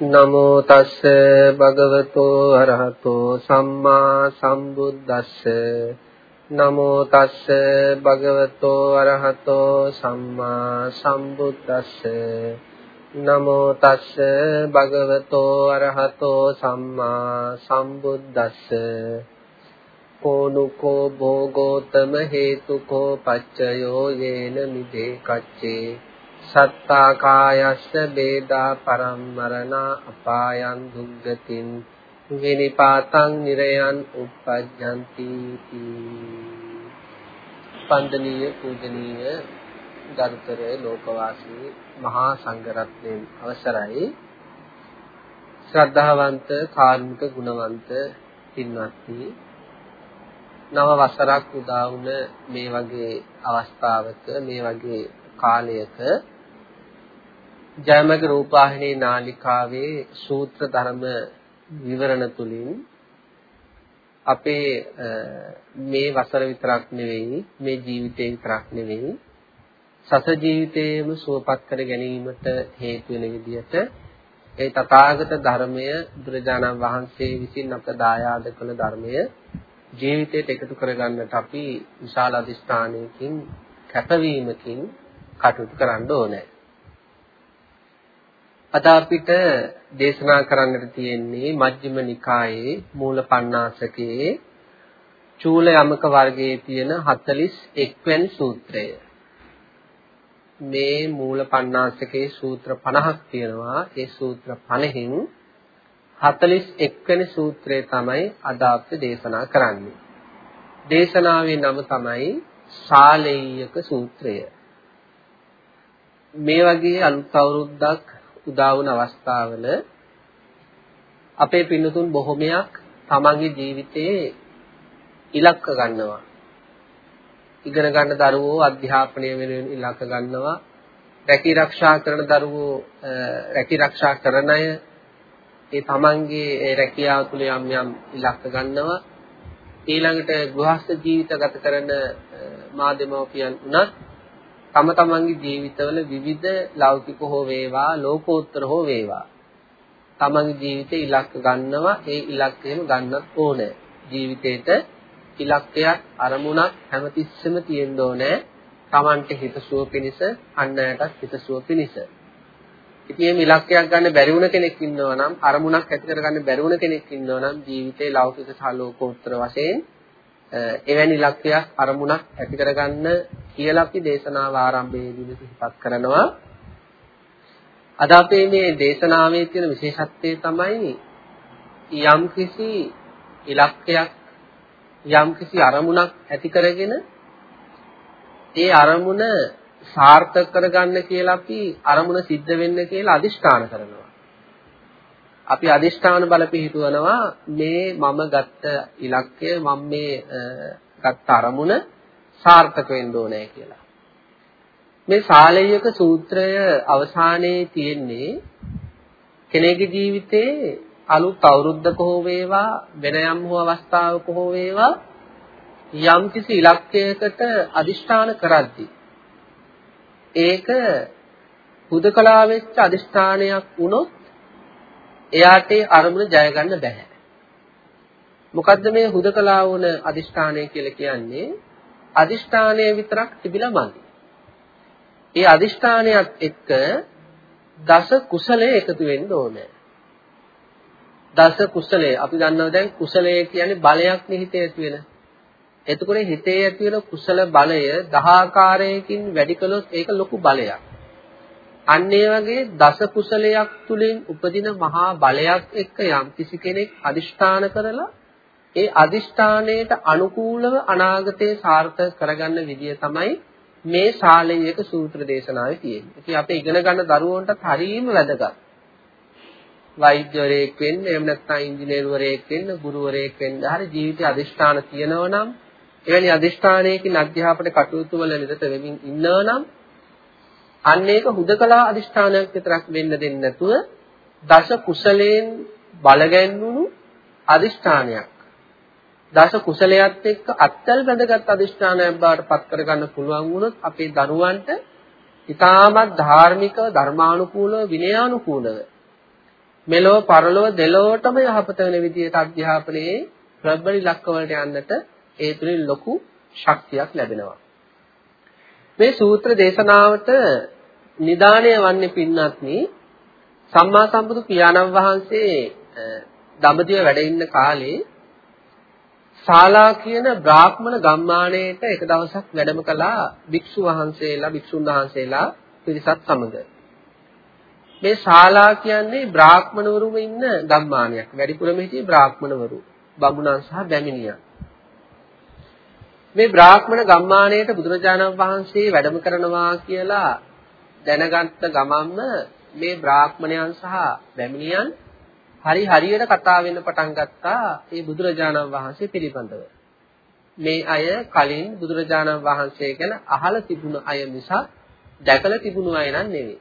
නමෝ තස්ස භගවතෝ අරහතෝ සම්මා සම්බුද්දස්ස. නමෝ තස්ස භගවතෝ අරහතෝ සම්මා සම්බුද්දස්ස. නමෝ තස්ස භගවතෝ අරහතෝ සම්මා සම්බුද්දස්ස. කෝනුකෝ භෝගෝතම හේතුකෝ පච්චයෝ යේන මිදේ කච්චේ. සත්තා කායස්ස බේදා පරම්මරණා අපායන් දුග්ගතින් විනිපාතං නිරයන් උප්පජ්ජಂತಿ ස්පන්දනීය පූජනීය ගරුතර ලෝකවාසී මහා සංඝරත්නයන් අවසරයි. ශ්‍රද්ධාවන්ත කාර්මික ගුණවන්ත පින්වත්නි නව වසරක් උදා වුණ මේ වගේ අවස්ථාවක මේ වගේ කාලයක ජයමග රූපවාහිනී නාලිකාවේ සූත්‍ර ධර්ම විවරණ තුලින් අපේ මේ වසර විතරක් නෙවෙයි මේ ජීවිතේ විතරක් නෙවෙයි සස ජීවිතේම සුවපත් කර ගැනීමට හේතු වෙන විදිහට ඒ තථාගත ධර්මය බුදුරජාණන් වහන්සේ විසින් අපට දායාද කළ ධර්මය ජීවිතයට එකතු කරගන්නට අපි විශාල අධිෂ්ඨානයකින් කැපවීමකින් කටයුතු කරන්න ඕනේ. අද අපිට දේශනා කරන්නට තියෙන්නේ මජ්ක්‍ධිම නිකායේ මූල පණ්ණාසකයේ චූල යමක වර්ගයේ තියෙන 41 වෙනි සූත්‍රය. මේ මූල පණ්ණාසකයේ සූත්‍ර 50ක් තියෙනවා. ඒ සූත්‍ර 50න් 41 වෙනි සූත්‍රය තමයි අද අපිට දේශනා කරන්නේ. දේශනාවේ නම තමයි ශාලේයක සූත්‍රය. මේ වගේ අලුත් අවුරුද්දක් උදා වුණ අවස්ථාවල අපේ පින්නතුන් බොහොමයක් තමන්ගේ ජීවිතයේ ඉලක්ක ගන්නවා. ඉගෙන ගන්න දරුවෝ අධ්‍යාපනය වෙනුවෙන් ඉලක්ක ගන්නවා. රැකී ආරක්ෂා කරන දරුවෝ රැකී ආරක්ෂා කරන අය ඒ තමන්ගේ ඒ රැකියාව තුළ යම් යම් ඉලක්ක ගන්නවා. ඊළඟට ගෘහස්ත ජීවිත ගත කරන මාදෙමෝපියන් උනත් තම තමන්ගේ ජීවිතවල විවිධ ලෞකික හෝ වේවා ලෝකෝත්තර හෝ වේවා. තමන්ගේ ජීවිතේ ඉලක්ක ගන්නවා ඒ ඉලක්කයම ගන්නත් ඕනේ. ජීවිතේට ඉලක්කයක් අරමුණක් හැමතිස්සෙම තියෙන්න ඕනේ. තමන්ට හිතසුව පිණිස අන් අයටත් හිතසුව පිණිස. ඉතින් මේ ඉලක්කයක් ගන්න බැරි වුණ කෙනෙක් ඉන්නවා නම් අරමුණක් ඇති කරගන්න බැරි වුණ කෙනෙක් ඉන්නවා නම් ජීවිතේ ලෞකික සහ ලෝකෝත්තර වශයෙන් එවැනි ඉලක්කයක් අරමුණක් ඇති කරගන්න කියලා අපි දේශනාව ආරම්භයේදී සිහිපත් කරනවා. අද අපේ මේ දේශනාවේ තියෙන විශේෂත්වය තමයි යම්කිසි ඉලක්කයක් යම්කිසි අරමුණක් ඇති කරගෙන ඒ අරමුණ සාර්ථක කරගන්න කියලා අපි අරමුණ සිද්ධ වෙන්න කියලා අදිෂ්ඨාන කරනවා. අපි අදිෂ්ඨාන බල පිහිටුවනවා මේ මම ගත්ත ඉලක්කය මම මේ ගත්ත අරමුණ සාර්ථක වෙන්න ඕනේ කියලා. මේ සාලේයක සූත්‍රය අවසානයේ තියෙන්නේ කෙනෙකුගේ ජීවිතේ අලුත් අවුරුද්දක හෝ වේවා වෙන යම් හෝ අවස්ථාවක හෝ වේවා යම් කිසි ඉලක්කයකට අදිෂ්ඨාන කරද්දී ඒක හුදකලා වෙච්ච අදිෂ්ඨානයක් වුණොත් එයාට අරමුණ ජය ගන්න බැහැ. මොකද්ද මේ හුදකලා වුණ අදිෂ්ඨානය කියලා කියන්නේ? අදිෂ්ඨානය විතරක් තිබිලා මදි. ඒ අදිෂ්ඨානයත් එක්ක දස කුසලයේ එකතු වෙන්න ඕනේ. දස කුසලයේ අපි දන්නවා දැන් කුසලයේ කියන්නේ බලයක් නේ හිතේ ඇති වෙන. එතකොට හිතේ ඇති වෙන කුසල බලය දහ ආකාරයකින් වැඩි කළොත් ඒක ලොකු බලයක්. අන්න ඒ වගේ දස කුසලයක් තුලින් උපදින මහා බලයක් එක්ක යම් කිසි කෙනෙක් අදිෂ්ඨාන කරලා ඒ අදිෂ්ඨානයට අනුකූලව අනාගතේ සාර්ථක කරගන්න විදිය තමයි මේ ශාලයක සූත්‍ර දේශනාවේ තියෙන්නේ. ඉතින් අපි ඉගෙන ගන්න දරුවන්ටත් හරියම වැදගත්. වෛද්‍යවරයෙක් වෙන්න, එහෙම නැත්නම් ඉංජිනේරුවරයෙක් වෙන්න, ගුරුවරයෙක් වෙන්න, හරි ජීවිතයේ අදිෂ්ඨාන තියෙනවා නම්, එවැනි අදිෂ්ඨානයකින් අධ්‍යාපන කටයුතු වල නිරත වෙමින් ඉන්නවා නම්, අන්න ඒක හුදකලා අදිෂ්ඨානයක් විතරක් වෙන්න දෙන්නේ නැතුව, දස කුසලයෙන් බලගැන්වුණු අදිෂ්ඨානයක්. දස කුසලයට එක්ක අත්තල් බැඳගත් අදිෂ්ඨානයක් බවට පත් කරගන්න පුළුවන් වුණොත් අපේ දරුවන්ට ඊටමත් ධාර්මිකව ධර්මානුකූලව විනයානුකූලව මෙලොව පරලොව දෙලොවටම යහපත වෙන විදිහට අධ්‍යාපනයේ ප්‍රබල ඉලක්කවලට යන්නට ඒ තුලින් ලොකු ශක්තියක් ලැබෙනවා. මේ සූත්‍ර දේශනාවට නිදාණය වන්නේ පින්වත්නි සම්මා සම්බුදු පියාණන් වහන්සේ දඹදිව වැඩ ඉන්න කාලේ ශාලා කියන බ්‍රාහ්මණ ගම්මානයේට එක දවසක් වැඩම කළා භික්ෂු වහන්සේලා භික්ෂුන් වහන්සේලා පිරිසත් සමග. මේ ශාලා කියන්නේ බ්‍රාහ්මණවරුම ඉන්න ගම්මානයක්. වැඩිපුරම හිටියේ බ්‍රාහ්මණවරු, බමුණන් සහ බැමිණියන්. මේ බ්‍රාහ්මණ ගම්මානයේට බුදුරජාණන් වහන්සේ වැඩම කරනවා කියලා දැනගත්ත ගමන්ම මේ බ්‍රාහ්මණයන් සහ බැමිණියන් හරි හරියට කතා වෙන්න පටන් ගත්තා මේ බුදුරජාණන් වහන්සේ පිළිබඳව. මේ අය කලින් බුදුරජාණන් වහන්සේ ගැන අහලා තිබුණ අය මිසක් දැකලා තිබුණු අය නන් නෙවෙයි.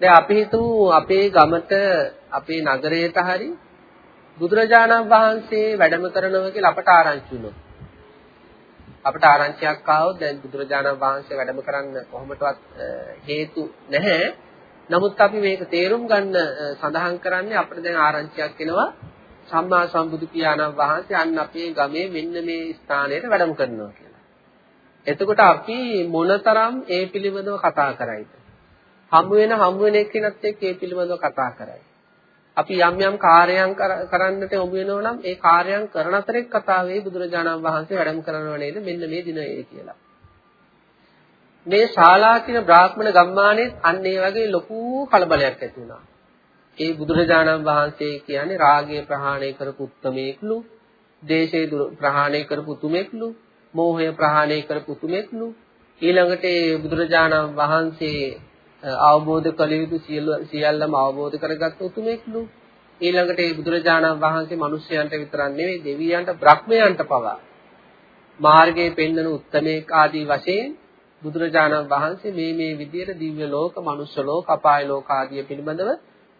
දැන් අපි හිතමු අපේ ගමට අපේ නගරයට හරි බුදුරජාණන් වහන්සේ වැඩම කරනවා කියලා අපට ආරංචි වුණොත් අපට ආරංචියක් ආවොත් දැන් බුදුරජාණන් වහන්සේ වැඩම කරන්න කොහොමදවත් හේතු නැහැ නමුත් අපි මේක තේරුම් ගන්න සඳහන් කරන්නේ අපිට දැන් ආරංචියක් එනවා සම්මා සම්බුදු පියාණන් වහන්සේ අන්න අපේ ගමේ මෙන්න මේ ස්ථානයට වැඩම කරනවා කියලා. එතකොට අපි මොනතරම් ඒ පිළිබඳව කතා කරයිද? හමු වෙන හමු වෙන එක්කෙනත් එක්ක ඒ පිළිබඳව කතා කරයි. අපි යම් යම් කාර්යයන් කරන්නට යොමු වෙනවා නම් ඒ කාර්යයන් කරන අතරේ කතාවේ බුදුරජාණන් වහන්සේ වැඩම කරනව නේද මෙන්න මේ දිනයේ කියලා. මේ ශාලා කියන බ්‍රාහ්මණ ගම්මානයේ අන්න ඒ වගේ ලොකු කලබලයක් ඇති වුණා. ඒ බුදුරජාණන් වහන්සේ කියන්නේ රාගය ප්‍රහාණය කරපු උත්තමේක්ලු, දේශේ ප්‍රහාණය කරපු උතුමෙක්ලු, මෝහය ප්‍රහාණය කරපු උතුමෙක්ලු. ඊළඟට ඒ බුදුරජාණන් වහන්සේ අවබෝධ කළ යුතු සියල්ලම අවබෝධ කරගත් උතුමෙක්ලු. ඊළඟට ඒ බුදුරජාණන් වහන්සේ මිනිස්යන්ට විතරක් නෙවෙයි දෙවියන්ට බ්‍රහ්මයන්ට පවා මාර්ගයේ පෙන්වන උත්තමේක ආදී වශයෙන් බුදුරජාණන් වහන්සේ මේ මේ විදියට දිව්‍ය ලෝක, මනුෂ්‍ය ලෝක, අපාය ලෝක ආදී පිළිබඳව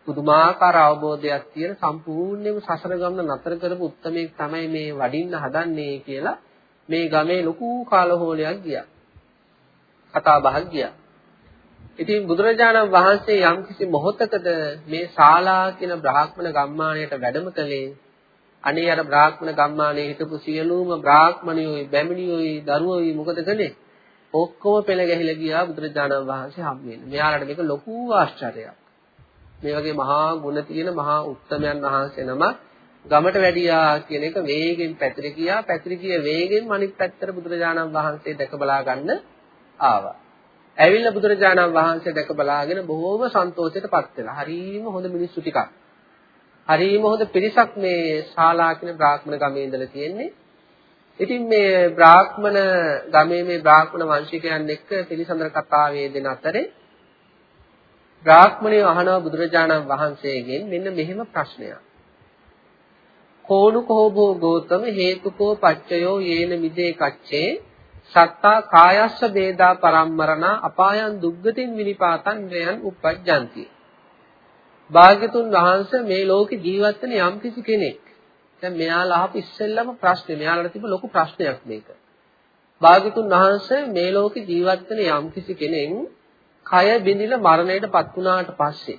පුදුමාකාර අවබෝධයක් තියෙන සම්පූර්ණයෙන්ම සසර ගමන නතර කරපු උත්මයෙක් තමයි මේ වඩින්න හදන්නේ කියලා මේ ගමේ ලොකු කාලහෝලයක් ගියා. කතා බහක් ගියා. ඉතින් බුදුරජාණන් වහන්සේ යම්කිසි මොහොතකද මේ ශාලා කියන බ්‍රාහ්මණ ගම්මානයට වැඩම කළේ අනේ අර බ්‍රාහ්මණ ගම්මානයේ හිටපු සියලුම බ්‍රාහ්මණයෝයි බැමිණියෝයි දරුවෝයි මොකද කළේ ඔක්කොම පෙළ ගැහිලා ගියා බුදුරජාණන් වහන්සේ හම් වෙන්න. මෙයාලට මේක ලොකු ආශ්චර්යයක්. මේ වගේ මහා ගුණ තියෙන මහා උත්තමයන් වහන්සේ නම ගමට වැඩියා කියන එක වේගෙන් පැතිර ගියා. පැතිර ගිය වේගෙන් අනිත් පැත්තට බුදුරජාණන් වහන්සේ දැක බලා ගන්න ආවා. ඇවිල්ලා බුදුරජාණන් වහන්සේ දැක බලාගෙන බොහෝම සන්තෝෂයටපත් වෙලා. හරිම හොඳ මිනිස්සු ටිකක්. හරිම හොඳ පිරිසක් මේ ශාලා කියන බ්‍රාහ්මණ ගමේ ඉඳලා තියෙන්නේ. ඉතින් මේ බ්‍රාහ්මණ ගමේ මේ බ්‍රාහ්මණ වංශිකයන් එක්ක පිළිසඳර කතාවේ දෙන අතරේ බ්‍රාහ්මණය අහනවා බුදුරජාණන් වහන්සේගෙන් මෙන්න මෙහෙම ප්‍රශ්නයක්. කෝණු කෝබෝ ගෝතම හේතුකෝ පච්චයෝ යේන මිදේ කච්චේ සත්තා කායස්ස වේදා පරම්මරණ අපායන් දුග්ගතින් විනිපාතන් නයන් උපජ්ජಂತಿ. භාග්‍යතුන් වහන්සේ මේ ලෝකේ ජීවත් වෙන යම්කිසි කෙනෙක් දැන් මෙයාලා අහපු ඉස්සෙල්ලම ප්‍රශ්නේ මෙයාලට තිබ්බ ලොකු ප්‍රශ්නයක් මේක. භාග්‍යතුන් වහන්සේ මේ ලෝකේ ජීවත් වෙන යම්කිසි කෙනෙක් කය බිඳිලා මරණයටපත් වුණාට පස්සේ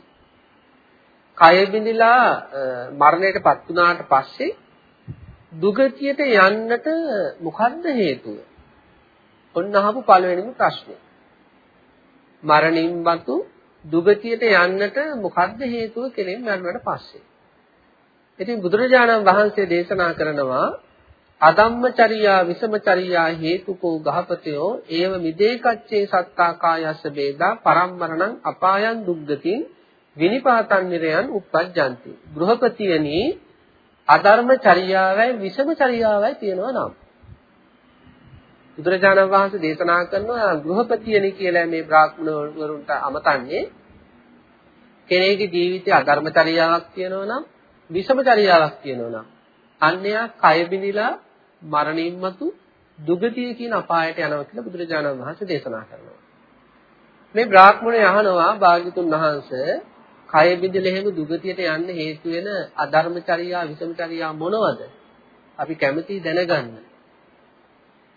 කය බිඳිලා මරණයටපත් වුණාට පස්සේ දුගතියට යන්නට මොකද්ද හේතුව? ඔන්න අහපු පළවෙනිම ප්‍රශ්නේ. මරණින් මතු දුගතියට යන්නට මොකද්ද හේතුව කෙනෙක් මරණයට පස්සේ? ඉතින් බුදුරජාණන් වහන්සේ දේශනා කරනවා අදම්මචරියා විසමචරියා හේතුකෝ ගහපතයෝ ඒව මිදේකච්චේ සත්තා කායස්ස වේදා පරම්මරණං අපායන් දුග්ගතින් විනිපාතන් නිරයන් උප්පජ්ජಂತಿ ගෘහපතියනි අධර්මචරියාවයි විසමචරියාවයි තියෙනවා නම් බුදුරජාණන් වහන්සේ දේශනා කරනවා ගෘහපතියනි කියලා මේ බ්‍රාහ්මණ වරුන්ට අමතන්නේ කෙනෙකුගේ ජීවිතයේ අධර්මචර්යාවක් තියෙනවා නම් විෂමචර්යාවක් තියෙනවා නම් අන්‍යයා කය බිඳිලා මරණින් මතු දුගතිය කියන අපායට යනවා කියලා බුදුරජාණන් වහන්සේ දේශනා කරනවා. මේ බ්‍රාහ්මණය අහනවා භාග්‍යතුන් වහන්සේ කය බිඳිලා එහෙම දුගතියට යන්න හේතු වෙන අධර්මචර්යා විෂමචර්යා මොනවද? අපි කැමති දැනගන්න.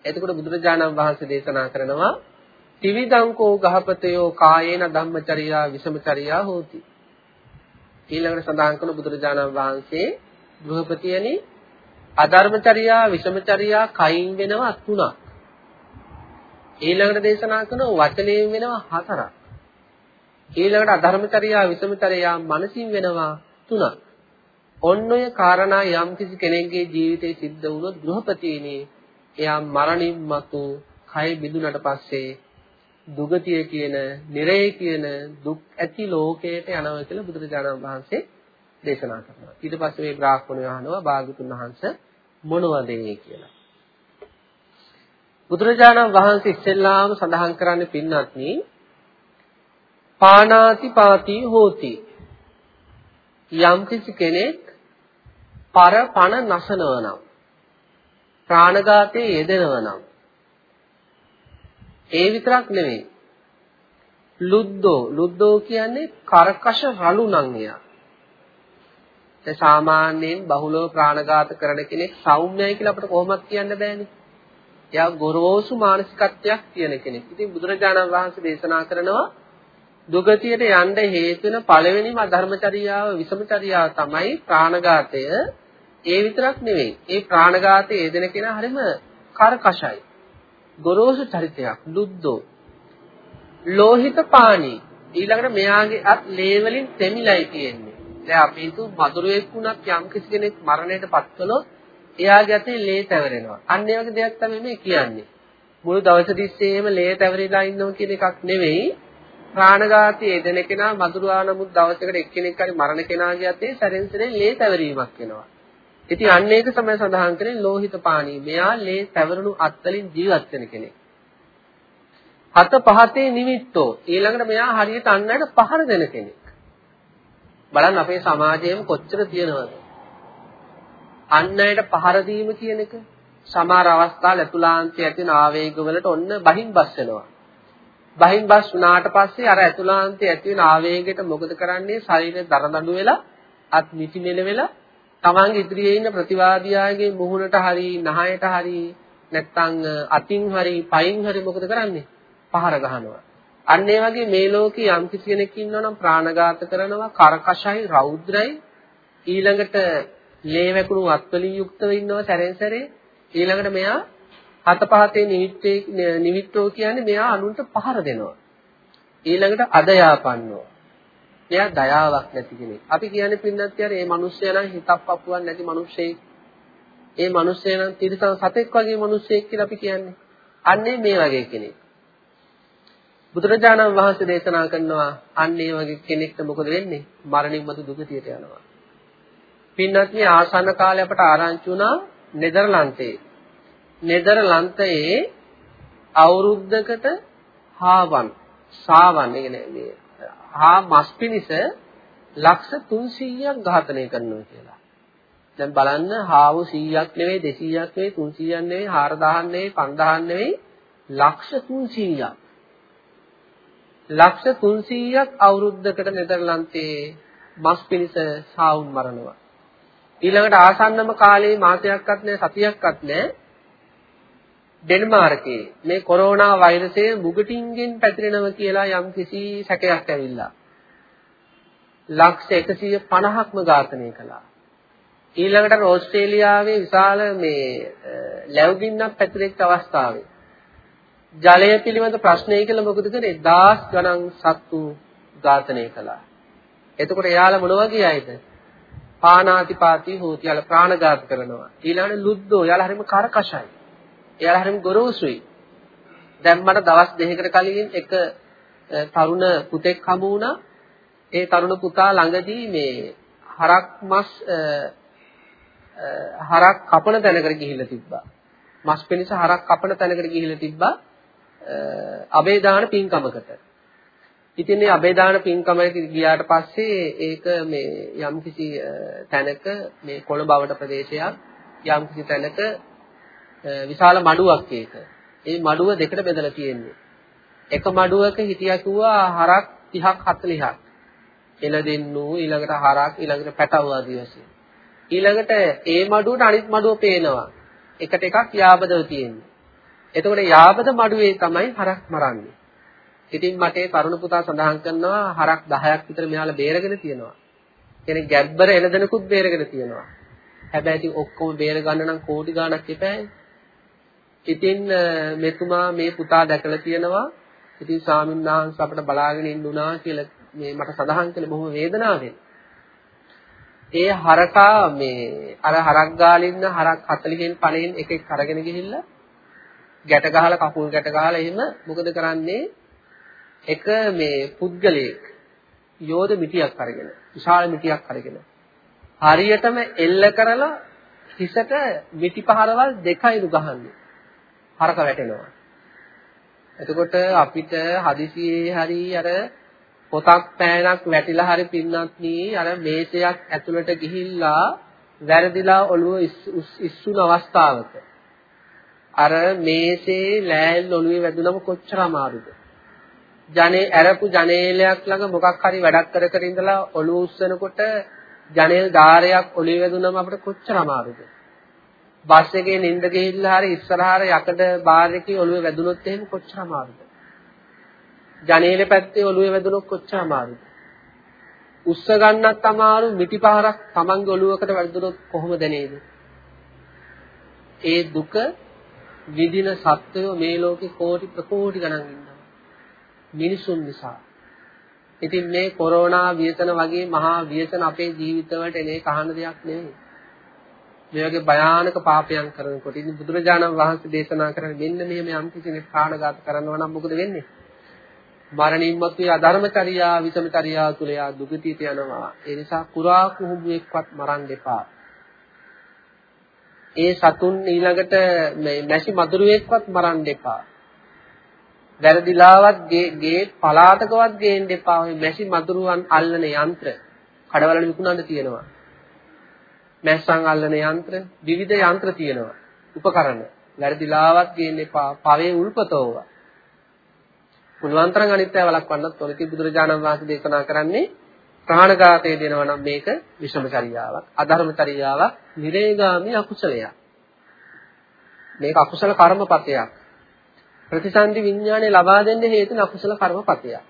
එතකොට බුදුරජාණන් වහන්සේ දේශනා කරනවා ත්‍රිවිධංකෝ ගහපතයෝ කායේන ධම්මචර්යා විෂමචර්යා හෝති. ඊළඟට සඳහන් කරන බුදුරජාණන් වහන්සේ ගෘහපතියනි අධර්මචර්යා විෂමචර්යා කයින් වෙනවා තුනක්. ඊළඟට දේශනා කරන වචනයෙන් වෙනවා හතරක්. ඊළඟට අධර්මචර්යා විෂමචර්යා මනසින් වෙනවා තුනක්. ඔන්න ඔය කාරණා යම් කිසි කෙනෙක්ගේ ජීවිතේ සිද්ධ වුණොත් ගෘහපතියනේ එයා මරණින් මතු කය බිඳුනට පස්සේ දුගතිය කියන, නිරය කියන දුක් ඇති ලෝකයට යනවා කියලා බුදුරජාණන් වහන්සේ දේශනා කරනවා. ඊට පස්සේ මේ බ්‍රාහ්මණය අහනවා භාගතුන් වහන්සේ මොනවද ඒ කියලා. බුදුරජාණන් වහන්සේ ඉස්සෙල්ලාම සඳහන් කරන්නේ පින්වත්නි පානාති පාති හෝති යම් කිසි කෙනෙක් පර පණ නසනව නම් ප්‍රාණඝාතයේ යෙදෙනව නම් ඒ විතරක් නෙවෙයි ලුද්දෝ ලුද්දෝ කියන්නේ කරකශ රළු නම් එයා දැන් සාමාන්‍යයෙන් බහුලව ප්‍රාණඝාත කරන කෙනෙක් සෞම්‍යයි කියලා අපිට කොහොමද කියන්න බෑනේ. එයා ගොරෝසු මානසිකත්වයක් තියෙන කෙනෙක්. ඉතින් බුදුරජාණන් වහන්සේ දේශනා කරනවා දුගතියට යන්න හේතු වෙන පළවෙනිම අධර්මචර්යාව විසමචර්යාව තමයි ප්‍රාණඝාතය. ඒ විතරක් නෙවෙයි. ඒ ප්‍රාණඝාතයේ යෙදෙන කෙනා හරිම කරකශයි. ගොරෝසු චරිතයක්, දුද්දෝ. ලෝහිත පාණි. ඊළඟට මෙයාගේ අත් ලේ වලින් තෙමිලයි තියෙන්නේ. දැන් අපි හිතු මధుරයෙක් වුණත් යම් කිසි කෙනෙක් මරණයට පත් කළොත් එයාගේ අතේ ලේ තැවරෙනවා. අන්න ඒ වගේ දෙයක් තමයි මේ කියන්නේ. මුළු දවස තිස්සේම ලේ තැවරිලා ඉන්නවා කියන එකක් නෙවෙයි. ප්‍රාණඝාතී යෙදෙන කෙනා මధుරවා නමුත් දවසකට එක්කෙනෙක් හරි මරණ කෙනාගේ අතේ සැරෙන් සැරේ ලේ තැවරීමක් වෙනවා. ඉතින් අන්න ඒක තමයි සඳහන් කරන්නේ ලෝහිත පාණී. මෙයා ලේ තැවරුණු අත්වලින් ජීවත් වෙන කෙනෙක්. හත පහතේ නිමිත්තෝ ඊළඟට මෙයා හරියට අන්නයට පහර දෙන කෙනෙක්. බලන්න අපේ සමාජයේම කොච්චර තියෙනවද? අන් අයට පහර දීම කියන එක සමහර අවස්ථා ලැතුලාන්තයේ ඇතිවන ආවේග වලට ඔන්න බහින් බස් වෙනවා. බහින් බස් වුණාට පස්සේ අර ඇතුලාන්තයේ ඇතිවන ආවේගයට මොකද කරන්නේ? ශරීරය දරදඬු වෙලා අත් නිතිනෙල වෙලා තමන්ගේ ඉදිරියේ ඉන්න ප්‍රතිවාදියාගේ මුහුණට හරි නහයට හරි නැත්නම් අතින් හරි පයින් හරි මොකද කරන්නේ? පහර ගහනවා. අන්න ඒ වගේ මේ ලෝකේ යම් කිසි කෙනෙක් ඉන්නවනම් ප්‍රාණඝාත කරනවා, කරකශයි, රෞද්‍රයි, ඊළඟට ලේ වැකුණු අත්වලින් යුක්තව ඉන්නවා සැරෙන් සැරේ. ඊළඟට මෙයා හත පහතේ නිවිත්තේ නිවිත්තෝ කියන්නේ මෙයා අනුන්ට පහර දෙනවා. ඊළඟට අදයාපන්නෝ. එයා දයාවක් නැති කෙනෙක්. අපි කියන්නේ පින්නත් යාර මේ මිනිස්සයා නම් හිතක් පපුවක් නැති මිනිස්සෙක්. ඒ මිනිස්සයා නම් තිරසන් සතෙක් වගේ මිනිස්සෙක් කියලා අපි කියන්නේ. අන්නේ මේ වගේ කෙනෙක්. බුදුරජාණන් වහන්සේ දේශනා කරනවා අන්න ඒ වගේ කෙනෙක්ට මොකද වෙන්නේ? මරණින් මතු දුගතියට යනවා. පින්නත් මේ ආසන්න කාලේ අපට ආරංචි වුණා නෙදර්ලන්තේ. නෙදර්ලන්තයේ අවුරුද්දකට හාවන් සාවන් කියන්නේ මේ හා මස් පිනිස ලක්ෂ 300ක් ඝාතනය කරනවා කියලා. දැන් බලන්න හාව 100ක් නෙවෙයි 200ක් නෙවෙයි 300ක් නෙවෙයි 4000ක් නෙවෙයි 5000ක් නෙවෙයි ලක්ෂ 300ක් ලක්ෂ 300ක් අවුරුද්දකට නෙදර්ලන්තයේ මස් පිනිස සාවුන් මරනවා. ඊළඟට ආසන්නම කාලේ මාසයක්වත් නැහැ සතියක්වත් නැහැ. ඩෙන්මාර්කේ මේ කොරෝනා වෛරසය මුගටින්ගෙන් පැතිරෙනවා කියලා යම් කිසි සැකයක් ඇවිල්ලා. ලක්ෂ 150ක්ම ඝාතනය කළා. ඊළඟට ඕස්ට්‍රේලියාවේ විශාල මේ ලැබුගින්නක් පැතිරෙච්ච අවස්ථාවේ ජලය පිළිබඳ ප්‍රශ්නය කියලා මොකද කරේ? දහස් ගණන් සත්තු ඝාතනය කළා. එතකොට එයාලා මොන වගේ අයද? පානාතිපාති හෝති යාලා ප්‍රාණඝාත කරනවා. ඊළඟට ලුද්දෝ යාලා හරිම කරකශයි. එයාලා හරිම ගොරෝසුයි. දැන් මට දවස් දෙකකට කලින් එක තරුණ පුතෙක් හමු වුණා. ඒ තරුණ පුතා ළඟදී මේ හරක් මස් හරක් කපන තැනකට ගිහිල්ලා තිබ්බා. මස් පිණිස හරක් කපන තැනකට ගිහිල්ලා තිබ්බා අබේදාන පින්කමකට. ඉතින් මේ අබේදාන පින්කමකට ගියාට පස්සේ ඒක මේ යම්කිසි තැනක මේ කොළඹවට ප්‍රදේශයක් යම්කිසි තැනක විශාල මඩුවක් ඒක. ඒ මඩුව දෙකට බෙදලා තියෙන්නේ. එක මඩුවක හිටියා කිව්වා හරක් 30ක් 40ක්. එළදෙන්නු ඊළඟට හරක් ඊළඟට පැටව ආදී වශයෙන්. ඊළඟට ඒ මඩුවට අනිත් මඩුව පේනවා. එකට එකක් යාබදව තියෙන්නේ. එතකොට යාබද මඩුවේ තමයි හරක් මරන්නේ. ඉතින් මට ඒ තරුණ පුතා සඳහන් කරනවා හරක් 10ක් විතර මෙයාලා බේරගෙන තියෙනවා. කියන්නේ ගැබ්බර එළදෙනකුත් බේරගෙන තියෙනවා. හැබැයි ඉතින් ඔක්කොම බේර ගන්න නම් කෝටි ගාණක් එපායි. ඉතින් මෙතුමා මේ පුතා දැකලා තියෙනවා. ඉතින් ස්වාමීන් වහන්සේ අපිට බලාගෙන ඉන්නුනා කියලා මේ මට සඳහන් කළේ බොහොම වේදනාවෙන්. ඒ හරකා මේ අර හරක් ගාලා ඉන්න හරක් 40කින් පණෙන් එකෙක් අරගෙන ගිහිල්ලා ගැට ගහලා කකුල් ගැට ගහලා එහෙම මොකද කරන්නේ එක මේ පුද්ගලයෙක් යෝධ මිටියක් අරගෙන විශාල මිටියක් අරගෙන හරියටම එල්ල කරලා හිසට මිටි පහරවල් දෙකයිලු ගහන්නේ හරක වැටෙනවා. එතකොට අපිට හදිසියේ හරි අර පොතක් පෑනක් වැටිලා හරි පින්නත් නී අර මේසයක් ඇතුළට ගිහිල්ලා වැරදිලා ඔළුව ඉස්සුන අවස්ථාවක. අර මේසේ ලෑල් ඔළුවේ වැදුනම කොච්චර අමාරුද? ජනේ ඇරපු ජනේලයක් ළඟ මොකක් හරි වැඩක් කර කර ඉඳලා ඔළුව උස්සනකොට ජනේල් ධාරයක් ඔළුවේ වැදුනම අපිට කොච්චර අමාරුද? බස් එකේ නිින්ද ගිහිල්ලා හරි ඉස්සරහට යකඩ බාර් එකේ ඔළුවේ වැදුනොත් එහෙම කොච්චර අමාරුද ජනේලෙ පැත්තේ ඔළුවේ වැදුනොත් කොච්චර අමාරුද? උස්ස ගන්නත් අමාරු මිටි පහරක් Tamange ඔළුවකට වැදුනොත් කොහොමද නේද? ඒ දුක විඳින සත්වයෝ මේ ලෝකේ කෝටි ප්‍රකෝටි ගණන් ඉන්නවා. මිනිසුන් නිසා. ඉතින් මේ කොරෝනා ව්‍යසන වගේ මහා ව්‍යසන අපේ ජීවිතවලට එනේ කහන දෙයක් නෙවෙයි. මේ වගේ භයානක පාපයන් කරනකොට ඉතින් බුදුරජාණන් වහන්සේ දේශනා කරන්නේ මෙන්න මෙහෙම යම් කිසි කෙනෙක් ප්‍රාණඝාත කරනවා නම් මොකද වෙන්නේ? මරණින් මතුවේ අධර්මචර්යා විසමචර්යා තුල යා දුගතියට යනවා. ඒ නිසා කුරා කුහුඹුවෙක්වත් මරන්න එපා. ඒ සතුන් ඊළඟට මේ මැසි මදුරුවෙක්වත් මරන්න එපා. වැරදිලාවත් ගේ ගේ පලාතකවත් ගේන්න එපා. ඔය මැසි මදුරුවන් අල්ලන යන්ත්‍ර කඩවලට විකුණන්න තියෙනවා. මැස්සන් අල්ලන යන්ත්‍ර විවිධ යන්ත්‍ර තියෙනවා. උපකරණ. වැරදිලාවත් ගේන්න එපා. පවේ උල්පතෝවා. පුළුවන් තරම් අනිත්‍ය වළක්වන්නත් ඕනේ. ඉතින් බුදුරජාණන් වහන්සේ දේශනා කරන්නේ ප්‍රාණඝාතය දෙනවා නම් මේක විෂමචරියාවක්, අධර්මචරියාවක්, නිරේගාමි අකුසලයක්. මේක අකුසල කර්මපතයක්. ප්‍රතිසන්දි විඥානය ලබා දෙන්න හේතුන අකුසල කර්මපතයක්.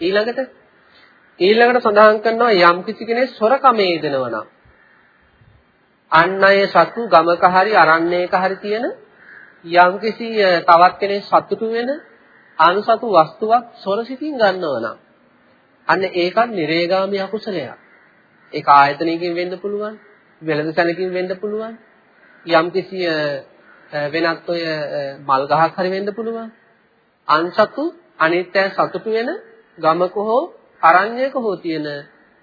ඊළඟට ඊළඟට සඳහන් කරනවා යම් කිසි කෙනෙක් සොරකමේ යෙදෙනවා නම් අන් අය සතු ගමක හරි අරණ්‍යයක හරි තියෙන යම් කිසි තවත් කෙනෙක් සතුටු වෙන අනුසතු වස්තුවක් සොරසිතින් ගන්නව නම් අන්න ඒකත් නිරේගාමී අකුසලයක්. ඒක ආයතනයකින් වෙන්න පුළුවන්, වෙළඳ සැලකින් වෙන්න පුළුවන්, යම්කිසි වෙනත් ඔය මල් ගහක් හරි වෙන්න පුළුවන්. අන්සතු අනිත්‍ය සතුටු වෙන ගමක හෝ අරඤ්‍යයක හෝ තියෙන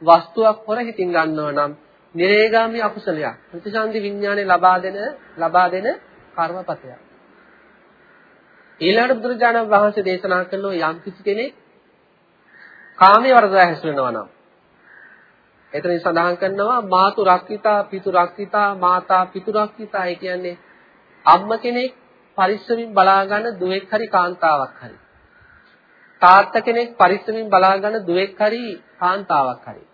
වස්තුවක් හොර හිතින් ගන්නව නම් නිරේගාමී අකුසලයක්. ප්‍රතිසන්දි විඥානේ ලබා දෙන ලබා දෙන කර්මපතයක්. ඊළඟට බුදුරජාණන් වහන්සේ දේශනා කළෝ යම් කිසි කෙනෙක් කාමයේ වර්ධය හැසිරෙනවා නම් එතනින් සඳහන් කරනවා මාතු රක්කිතා පිතු රක්කිතා මාතා පිතු රක්කිතා ඒ කියන්නේ අම්ම කෙනෙක් පරිස්සමින් බලා ගන්න දුවෙක් හරි කාන්තාවක් හරි තාත්තා කෙනෙක් පරිස්සමින් බලා ගන්න දුවෙක් හරි කාන්තාවක් හරි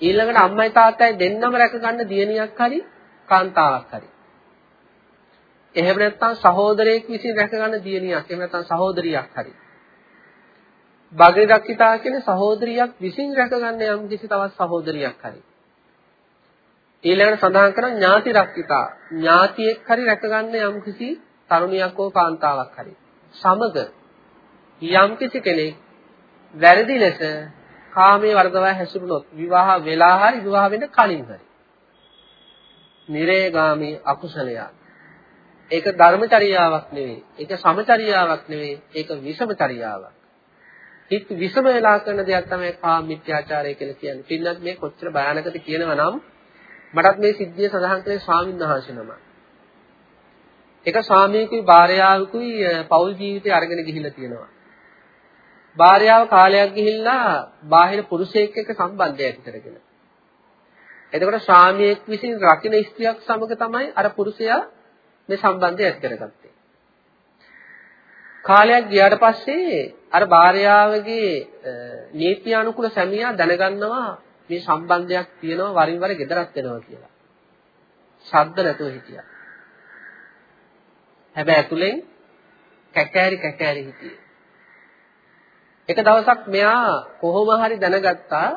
ඊළඟට අම්මයි තාත්තයි දෙන්නම රැක ගන්න දියණියක් හරි කාන්තාවක් හරි එහෙම නැත්නම් සහෝදරයෙක් විසින් රැක ගන්න දියණියක් එහෙම නැත්නම් සහෝදරියක් හරි. බගරි රක්කිතා කියන්නේ සහෝදරියක් විසින් රැක ගන්න යම් කිසි තවත් සහෝදරියක් හරි. ඊළඟට සඳහන් කරන ඥාති රක්කිතා ඥාතියෙක් හරි රැක ගන්න යම් කිසි තරුණියක් හෝ කාන්තාවක් හරි. සමග යම් කිසි කෙනෙක් වැරදි ලෙස කාමයේ වර්ධව හැසිරුණොත් විවාහ වෙලා හරි විවාහ වෙන්න කලින් හරි. නිරේගාමී අකුසලයක්. ඒක ධර්මචර්යාවක් නෙවෙයි. ඒක සමචර්යාවක් නෙවෙයි. ඒක විෂමචර්යාවක්. හිත විෂම වෙලා කරන දෙයක් තමයි කාම මිත්‍යාචාරය කියලා කියන්නේ. පින්නත් මේ කොච්චර භයානකද කියනවා නම් මටත් මේ සිද්ධිය සඳහන් කළේ ස්වාමීන් වහන්සේ නම. එක ස්වාමියෙකුයි භාර්යාවකුයි පෞල් ජීවිතය අරගෙන ගිහිල්ලා තියෙනවා. භාර්යාව කාලයක් ගිහිල්ලා බාහිර පුරුෂයෙක් එක්ක සම්බන්ධය ඇති කරගෙන. එතකොට ස්වාමියෙක් විසින් රකින්න ස්ත්‍රියක් සමග තමයි අර පුරුෂයා මේ සම්බන්ධය ඇති කරගත්තේ. කාලයක් ගියාට පස්සේ අර භාර්යාවගේ නීත්‍යානුකූල සැමියා දැනගන්නවා මේ සම්බන්ධයක් තියෙනවා වරින් වර gedarat වෙනවා කියලා. ශබ්ද නැතුව හිටියා. හැබැයි ඇතුලෙන් කැකෑරි කැකෑරි හිටියේ. එක දවසක් මෙයා කොහොම හරි දැනගත්තා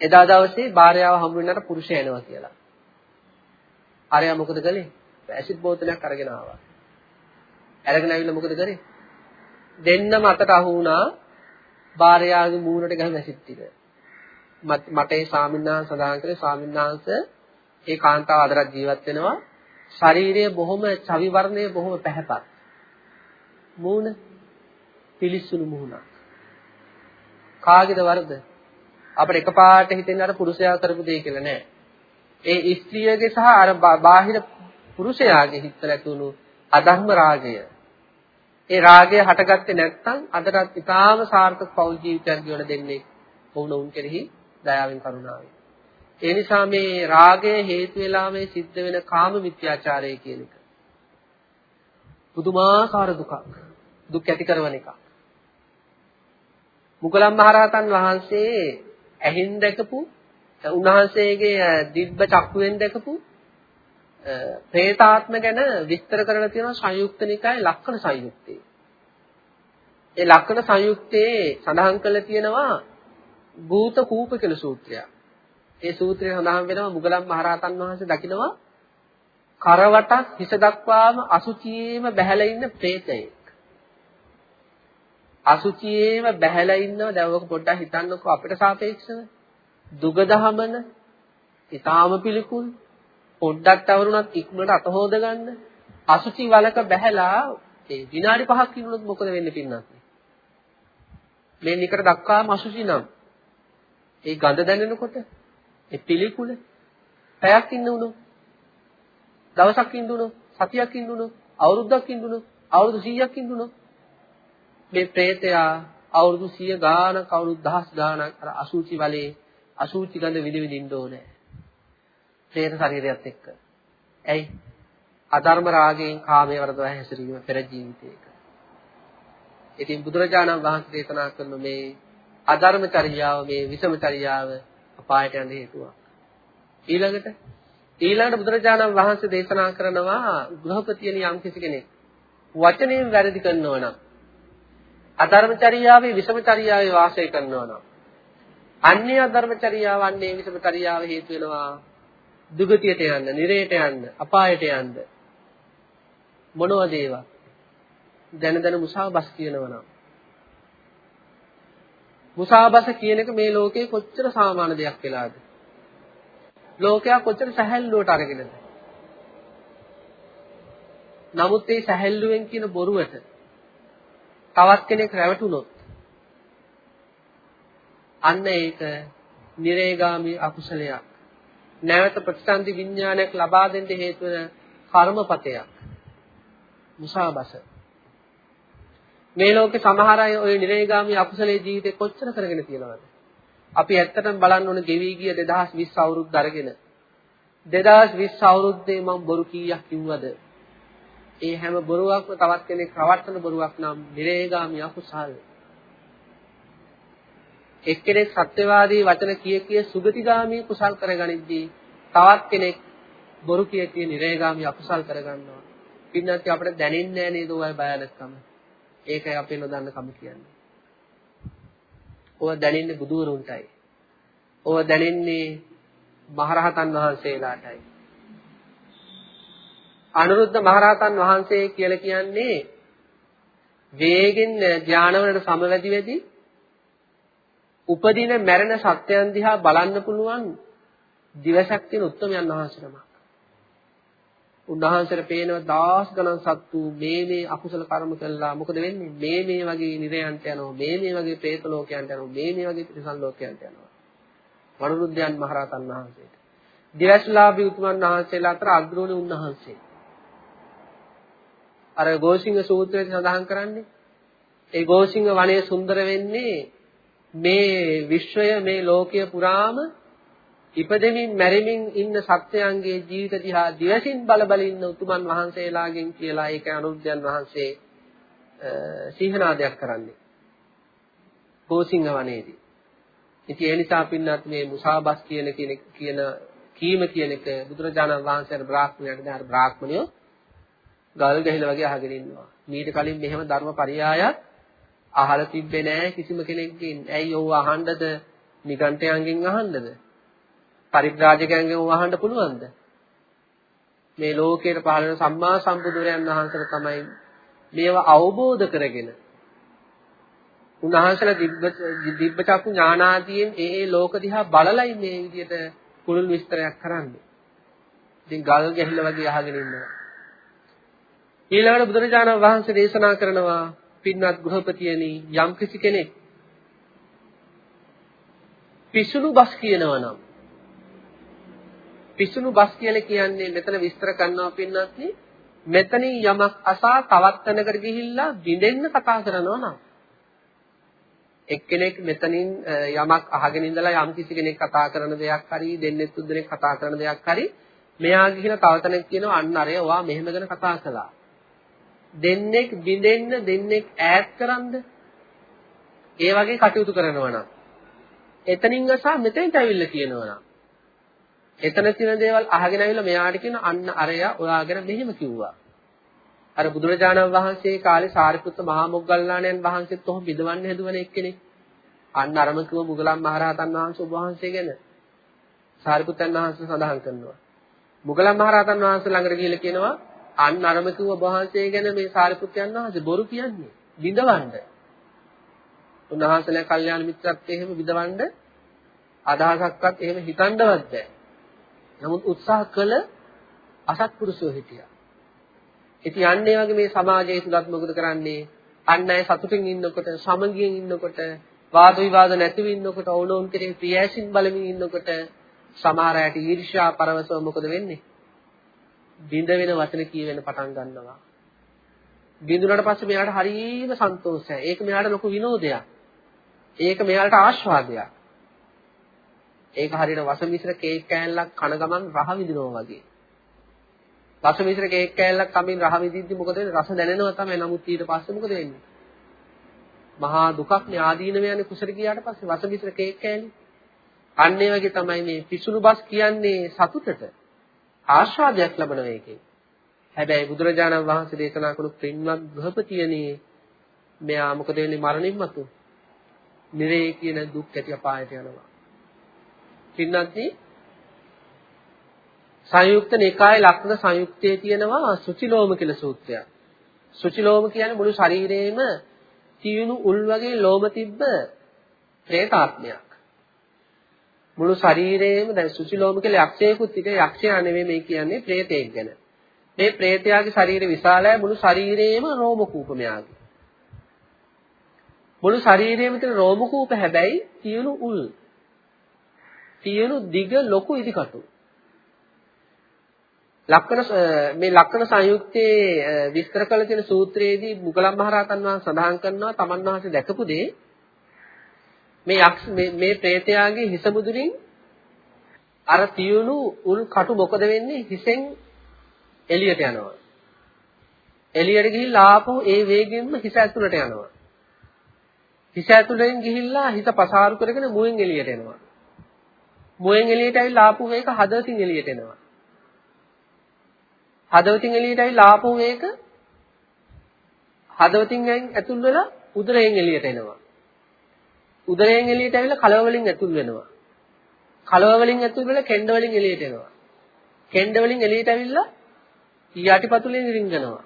එදා දවසේ භාර්යාව හම්බ වෙනකොට පුරුෂයා එනවා කියලා. ආරයා මොකද කළේ? ඇසිඩ් බෝතලයක් අරගෙන ආවා. අරගෙන ආවිල්ලා මොකද කරේ? දෙන්නම අතට අහු වුණා භාර්යාවගේ මූණට ගහන ඇසිඩ් ටික. මට ඒ ස්වාමීන් සඳහන් කළේ ස්වාමීන් වහන්සේ ඒ කාන්තාව අදරත් ජීවත් වෙනවා. ශරීරය බොහොම චවි වර්ණය බොහොම පැහැපත්. මූණ පිලිස්සුණු මූණක්. කාගේද වරද? අපිට එකපාරට හිතෙන්නේ අර පුරුෂයා කරපු දෙය කියලා නෑ. ඒ ස්ත්‍රියගේ සහ අර බාහිර පුරුෂයාගේ හිතට ඇතුණු අධර්ම රාගය. ඒ රාගය හටගත්තේ නැත්නම් අදටත් ඉතාම සාර්ථක පෞල් ජීවිතයක් ගෙවන දෙන්නේ වුණුන් කෙරෙහි දයාවෙන් කරුණාවෙන්. ඒ නිසා මේ රාගය හේතු වෙලා මේ සිද්ධ වෙන කාම මිත්‍යාචාරය කියන එක. පුදුමාකාර දුකක්. දුක් ඇති කරන එකක්. මුගලන් මහරහතන් වහන්සේ ඇහෙන් දැකපු උන්වහන්සේගේ දිබ්බ චක්කුවෙන් දැකපු ප්‍රේතාත්ම ගැන විස්තර කරලා තියෙනවා සංයුක්ත නිකායේ ලක්ෂණ සංයුක්තේ. ඒ ලක්ෂණ සංයුක්තේ සඳහන් කරලා තියෙනවා භූත කූප කියලා සූත්‍රයක්. ඒ සූත්‍රය සඳහන් වෙනවා මුගලන් මහරහතන් වහන්සේ දකිනවා කරවටක් හිස දක්වාම අසුචියේම බැහැලා ඉන්න ප්‍රේතයෙක්. අසුචියේම බැහැලා ඉන්නව. දැන් ඔක පොඩ්ඩක් හිතන්නකෝ අපිට සාපේක්ෂව. දුගදහමන ඊටාම පිළිකුල් පොඩ්ඩක් තවරුණත් ඉක්මනට අත හොද ගන්න. අසුචි වලක බැහැලා ඒ විනාඩි 5ක් ඉන්නොත් මොකද වෙන්නේ පින්නත්? මේ නිකට දක්වාම අසුචි නම්. ඒ ගඳ දැනෙනකොට ඒ පිළිකුල පැයක් ඉන්න උනොත් දවසක් ඉන්න උනොත් සතියක් ඉන්න උනොත් අවුරුද්දක් ඉන්න උනොත් අවුරුදු 100ක් ඉන්න උනොත් මේ പ്രേතයා අවුරුදු 100 ගානක් අවුරුදු දහස් ගානක් අර අසුචි වලේ අසුචි ගඳ විඳින්න ඕනේ. പ്രേත ශරීරයත් එක්ක. ඇයි? අධර්ම රාගයෙන් කාමයේ වරදවා හැසිරීම පෙර ජීවිතයක. ඉතින් බුදුරජාණන් වහන්සේ දේශනා කරන මේ අධර්ම චර්යාව මේ විෂම චර්යාව අපායට යන හේතුවක්. ඊළඟට ඊළඟට බුදුරජාණන් වහන්සේ දේශනා කරනවා ගෘහපතියනි යම් කෙනෙක් වචනයෙන් වැරදි කරනවා නම් අධර්මචර්යාවේ විෂමචර්යාවේ වාසය කරනවා නම් අන්‍ය අධර්මචර්යාව අන්නේ විෂමචර්යාව හේතු වෙනවා දුගතියට යන්න, නිරේට යන්න, අපායට යන්න. මොනවද ඒවා? දැන දැන මුසාවබස් කියනවා නම් මුසාවබස කියන එක මේ ලෝකේ කොච්චර සාමාන්‍ය දෙයක් වෙලාද? ලෝකයා කොච්චර සැහැල්ලුවට අරගෙනද? නමුත් මේ සැහැල්ලුවෙන් කියන බොරුවට තවත් කෙනෙක් රැවටුනොත් අන්න ඒක නිරේගාමී අකුසලයක්. නැවත ප්‍රතිසන්දි විඥානයක් ලබා දෙන්න හේතු වෙන කර්මපතයක්. මුසාබස. මේ ලෝකේ සමහර අය ওই නිරේගාමී අකුසලයේ ජීවිතේ කොච්චර කරගෙන තියෙනවද? අපි ඇත්තටම බලන්න ඕන ගෙවි ගිය 2020 අවුරුද්ද අරගෙන 2020 අවුරුද්දේ මම බොරු කීයක් කිව්වද? ඒ හැම බොරුවක්ම තවත් කෙනෙක් රවට්ටන බොරුවක් නම් නිරේගාමි අකුසල්. එක්කෙනෙක් සත්‍යවාදී වචන කිය කිය සුගතිගාමි කුසල් කරගනිද්දී තවත් කෙනෙක් බොරු කිය කිය නිරේගාමි අකුසල් කරගන්නවා. පින්නත් අපිට දැනෙන්නේ නැහැ නේද ඔය බයලක්කම. ඒකයි අපි නොදන්න කම කියන්නේ. ඕව දැනෙන්නේ බුදුවරුන්ටයි. ඕව දැනෙන්නේ මහරහතන් වහන්සේලාටයි. අනුරුද්ධ මහරහතන් වහන්සේ කියලා කියන්නේ වේගෙන් ධානවලට සමවැදි වෙදි උපදින මැරෙන සත්‍යයන් දිහා බලන්න පුළුවන් දිවසක් තියෙන උත්තරමයන් වහන්සේ නමක්. උන්වහන්සේට පේනවා දහස් ගණන් සත්තු මේ මේ අකුසල කර්ම කළා. මොකද වෙන්නේ? මේ මේ වගේ නිරයන්ට යනවා. මේ මේ වගේ പ്രേත ලෝකයන්ට යනවා. මේ මේ වගේ ත්‍රිසන් ලෝකයන්ට යනවා. වරුරුද්දයන් මහරහතන් වහන්සේට. දිවස්ලාභී උතුමන් වහන්සේලා අතර අග්‍රෝණි උන්වහන්සේ. අර ගෝසිංහ සූත්‍රයේ සඳහන් කරන්නේ. ඒ ගෝසිංහ වනය සුන්දර වෙන්නේ මේ විශ්වය මේ ලෝකය පුරාම ඉපදෙමින් මැරෙමින් ඉන්න සත්‍යයන්ගේ ජීවිත දිහා දිවසින් බල බල ඉන්න උතුමන් වහන්සේලාගෙන් කියලා ඒක අනුරුද්ධයන් වහන්සේ සිංහනාදයක් කරන්නේ. ගෝසිංහ වනයේදී. ඉතින් ඒ නිසා පින්නත් මේ මුසාබස් කියන කියන කීම කියන එක බුදුරජාණන් වහන්සේට බ්‍රාහ්මණයට දැන් අර බ්‍රාහ්මණයෝ ගල් ගහිලා වගේ අහගෙන ඉන්නවා. මීට කලින් මෙහෙම ධර්ම පරියායක් අහලා තිබ්බේ නෑ කිසිම කෙනෙක්ගෙන්. ඇයි ඔව් අහන්නද නිගණ්ඨයන්ගෙන් අහන්නද? පරිබ්‍රාජකයන්ගෙන් ඔව් අහන්න පුළුවන්ද? මේ ලෝකයට පහළ වෙන සම්මා සම්බුදුරයන් වහන්සේට තමයි මේවා අවබෝධ කරගෙන උන්වහන්සේලා දිබ්බ දිබ්බ චක්කු ඥානාදීන් ඒ ඒ ලෝක දිහා බලලයි මේ විදිහට පුළුල් විස්තරයක් කරන්නේ. ඉතින් ගල් ගැහිලා වගේ අහගෙන ඉන්නවා. ඊළඟට බුදුරජාණන් වහන්සේ දේශනා කරනවා පින්වත් ගෘහපතියනි යම් කිසි කෙනෙක් පිසුණු බස් කියනවා නම් පිසුණු බස් කියලා කියන්නේ මෙතන විස්තර කරනවා පින්නත් මෙතනින් යමක් අසා තවත් තැනකට ගිහිල්ලා බිඳෙන්න කතා කරනවා නම් එක්කෙනෙක් මෙතනින් යමක් අහගෙන ඉඳලා යම් කිසි කෙනෙක් කතා කරන දෙයක් හරි දෙන්නෙක් තුන්දෙනෙක් කතා කරන දෙයක් හරි මෙයා ගිහිලා තව තැනක කියනවා අන්න අරය ඔයා මෙහෙම ගැන කතා කළා. දෙන්නෙක් බිඳෙන්න දෙන්නෙක් ඈත් කරන්ද? ඒ වගේ කටයුතු කරනවා නම්. එතනින් අසා මෙතෙන්ට ඇවිල්ලා කියනවා නම්. එතන තියෙන දේවල් අහගෙන ඇවිල්ලා මෙයාට කියන අන්න අරයා ඔයාගෙන මෙහෙම කිව්වා. අර බුදුරජාණන් වහන්සේ කාලේ සාරිපුත්ත මහා මොග්ගල්ලාණන් වහන්සේත් ඔහොම බිඳවන්න හැදුවන එක්කෙනෙක්. අන්න අරම කිව්ව මුගලන් මහරහතන් වහන්සේ ඔබ වහන්සේ ගැන. සාරිපුත්තන් වහන්සේ සඳහන් කරනවා. මුගලන් මහරහතන් වහන්සේ ළඟට ගිහිල්ලා කියනවා අන්න අරම කිව්ව ඔබ වහන්සේ ගැන මේ සාරිපුත්තයන් වහන්සේ බොරු කියන්නේ. බිඳවන්න. උන්වහන්සේලා කල්යාණ මිත්‍රත්වයේ එහෙම බිඳවන්න අදහසක්වත් එහෙම හිතන්නවත් බෑ. නමුත් උත්සාහ කළ අසත්පුරුෂයෝ හිටියා. ඉතින් අන්නේ වගේ මේ සමාජයේ තුලත් මොකද කරන්නේ? අන් අය සතුටින් ඉන්නකොට, සමගියෙන් ඉන්නකොට, වාද විවාද නැතිව ඉන්නකොට, ඕනෝන් කෙරේ ප්‍රියැසින් බලමින් ඉන්නකොට සමහර අයට ඊර්ෂ්‍යා පරවසව මොකද වෙන්නේ? බිඳ වෙන වචන කියවෙන පටන් ගන්නවා. බිඳුනට පස්සේ මෙයාට හරියම සන්තෝෂයි. ඒක මෙයාට ලොකු විනෝදයක්. ඒක මෙයාට ආස්වාදයක්. ඒක හරියට වසමිශ්‍ර කේක් කෑල්ලක් කන ගමන් රහ විඳිනවා වගේ. රස මිශ්‍ර කේක් කෑල්ලක් කමින් රහ විදිද්දි මොකද වෙන්නේ? රස දැනෙනවා තමයි. නමුත් ඊට පස්සේ මොකද වෙන්නේ? මහා දුකක් නේ ආදීනව යන්නේ කුසල ගියාට පස්සේ රස මිශ්‍ර කේක් කෑලි. අන්න ඒ වගේ තමයි මේ පිසුණු බස් කියන්නේ සතුටට ආශාදයක් ලබන එකේ. හැබැයි බුදුරජාණන් වහන්සේ දේශනා කළු පින්වත් ගෘහපතියනේ මෙයා මොකද වෙන්නේ මරණින් මතු? නිරේ කියන දුක් ඇති අපායට යනවා. පින්නත්දී සංයුක්ත නිකායේ ලක්ෂණ සංයුක්තයේ තියෙනවා සුචිලෝම කියලා සූත්‍රයක්. සුචිලෝම කියන්නේ මුළු ශරීරේම තියුණු උල් වගේ ලෝම තිබ්බ പ്രേතාත්මයක්. මුළු ශරීරයේම දැන් සුචිලෝම කියලා යක්ෂයෙකුත් එක යක්ෂයා නෙමෙයි මේ කියන්නේ പ്രേතයෙක් ගැන. මේ പ്രേතයාගේ ශරීර විශාලයි මුළු ශරීරයේම රෝම කූප මෙයාගේ. මුළු ශරීරයේම තියෙන රෝම කූප හැබැයි තියුණු උල්. තියුණු දිග ලොකු ඉදිකටු. ලක්කන මේ ලක්කන සංයුක්තයේ විස්තර කළ තියෙන සූත්‍රයේදී මුගලම් මහරහතන් වහන්සේ සඳහන් කරනවා තමන් වහන්සේ දැකපු දේ මේ යක්ෂ මේ මේ പ്രേතයාගේ හිස මුදුරින් අර තියුණු උල් කටු මොකද වෙන්නේ? හිසෙන් එළියට යනවා. එළියට ගිහිල්ලා ආපහු ඒ වේගෙන්ම හිස ඇතුළට යනවා. හිස ඇතුළෙන් ගිහිල්ලා හිස පසාරු කරගෙන මුවෙන් එළියට එනවා. මුවෙන් එළියට ඇවිල්ලා ආපහු ඒක හදවතින් එළියට එනවා. හදවතින් එළියට ඇවිල්ලා ආපහු මේක හදවතින් ඇතුල් වෙලා උදරයෙන් එළියට එනවා. උදරයෙන් එළියට ඇවිල්ලා කලව වලින් ඇතුල් වෙනවා. කලව වලින් ඇතුල් වෙලා කෙන්ඩ වලින් එළියට එනවා. කෙන්ඩ වලින් එළියට ඇවිල්ලා යටිපතුලෙන් රිංගනවා.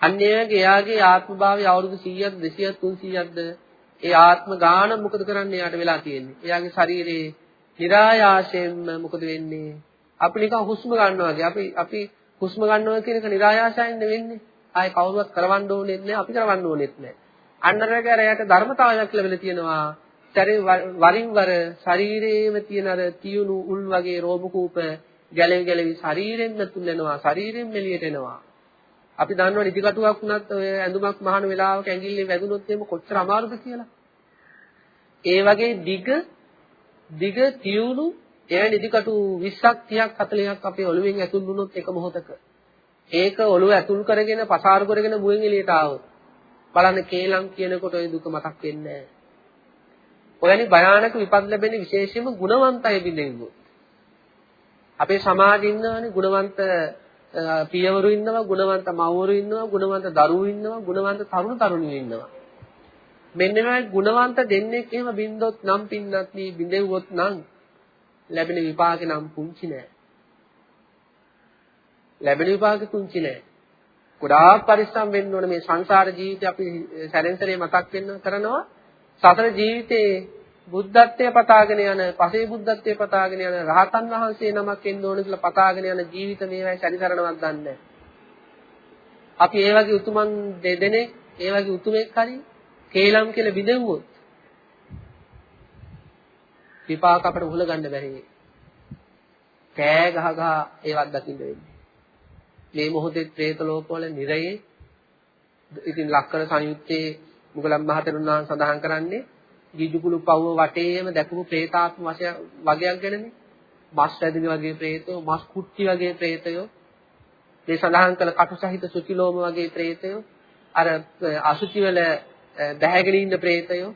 අන්න එයාගේ එයාගේ ආත්මභාවය අවුරුදු 100ක් 200ක් 300ක්ද ඒ ආත්ම ගාන මොකද කරන්නේ යාට වෙලා තියෙන්නේ. එයාගේ ශරීරයේ નિરાයාසයෙන්ම මොකද වෙන්නේ? අපි නිකන් හුස්ම ගන්නවා වගේ. අපි අපි හුස්ම ගන්නවා කියන එක નિરાයාසයෙන් වෙන්නේ. ආයේ කවුරුවත් කරවන්න ඕනෙත් නැහැ. අපි කරවන්න ඕනෙත් නැහැ. අන්නරගේ අරයට ධර්මතාවයක් ලැබිලා තියෙනවා. වරින් වර ශරීරයේම තියෙන අර තියුණු උල් වගේ රෝම කූප ගැලවි ගැලවි ශරීරෙන්ම තුලනවා ශරීරෙන් එළියට එනවා අපි දන්නවා නිදිකටුවක් වුණත් ඔය ඇඳුමක් මහන වෙලාවක ඇඟිල්ලේ වැදුනොත් එහෙම කොච්චර අමාරුද කියලා. ඒ වගේ දිග දිග තියුණු එවැනි නිදිකටු 20ක් 30ක් 40ක් අපේ ඔළුවෙන් ඇතුල් වුණොත් එක මොහොතක ඒක ඔළුව ඇතුල් කරගෙන පසාරු කරගෙන මුවෙන් එළියට ආවොත් බලන්න කේලම් කියනකොට ওই දුක මතක් වෙන්නේ නැහැ. ඔයනි භයානක විපත් ලැබෙන විශේෂයෙන්ම ගුණවන්තය බින්දෙන්නේ. අපේ සමාජයේ ඉන්නවනේ ගුණවන්ත පියවරු ඉන්නවා, ගුණවන්ත මව්වරු ඉන්නවා, ගුණවන්ත දරුවෝ ඉන්නවා, ගුණවන්ත තරුණ තරුණියෝ ඉන්නවා. මෙන්න මේ ගුණවන්ත දෙන්නෙක් එහෙම බින්දොත් නම් පින්නත් නී බින්දෙව්වොත් නම් ලැබෙන විපාකේ නම් පුංචි නෑ. ලැබෙන විපාකේ පුංචි නෑ. ගොඩාක් පරිස්සම් වෙන්න ඕන මේ සංසාර ජීවිතය අපි සැරෙන්සරේ මතක් වෙන්න කරනවා. සතර ජීවිතේ බුද්ධත්වයේ පතාගෙන යන, පසේ බුද්ධත්වයේ පතාගෙන යන රහතන් වහන්සේ නමක් එන්න ඕන කියලා පතාගෙන යන ජීවිත මේවයි සැරිසරණවත් දන්නේ අපි ඒ වගේ උතුමන් දෙදෙනෙක්, ඒ වගේ උතුමෙක් හරි කේලම් කියලා බිඳෙව්වොත් විපාක අපට උහුල ගන්න බැරි. කෑ ගහ ගහ ඒවත් දකින්න වෙන්නේ. මේ මොහොතේ പ്രേත ලෝකවල නිරයේ ඉතින් ලක්කන සංයුත්තේ මුගලම් මහතෙරුන් වහන්සේ සඳහන් කරන්නේ ගිජුකුළු පව්ව වටේම දැකපු പ്രേතාත්ම වගයක් ගැනනේ. මස් වැදින වගේ പ്രേතයෝ, මස් කුට්ටි වගේ പ്രേතයෝ, මේ සඳහන් කළ කටුසහිත සුචිලෝම වගේ പ്രേතයෝ, අර අසුචි වල බැහැගෙන ඉන්න പ്രേතයෝ.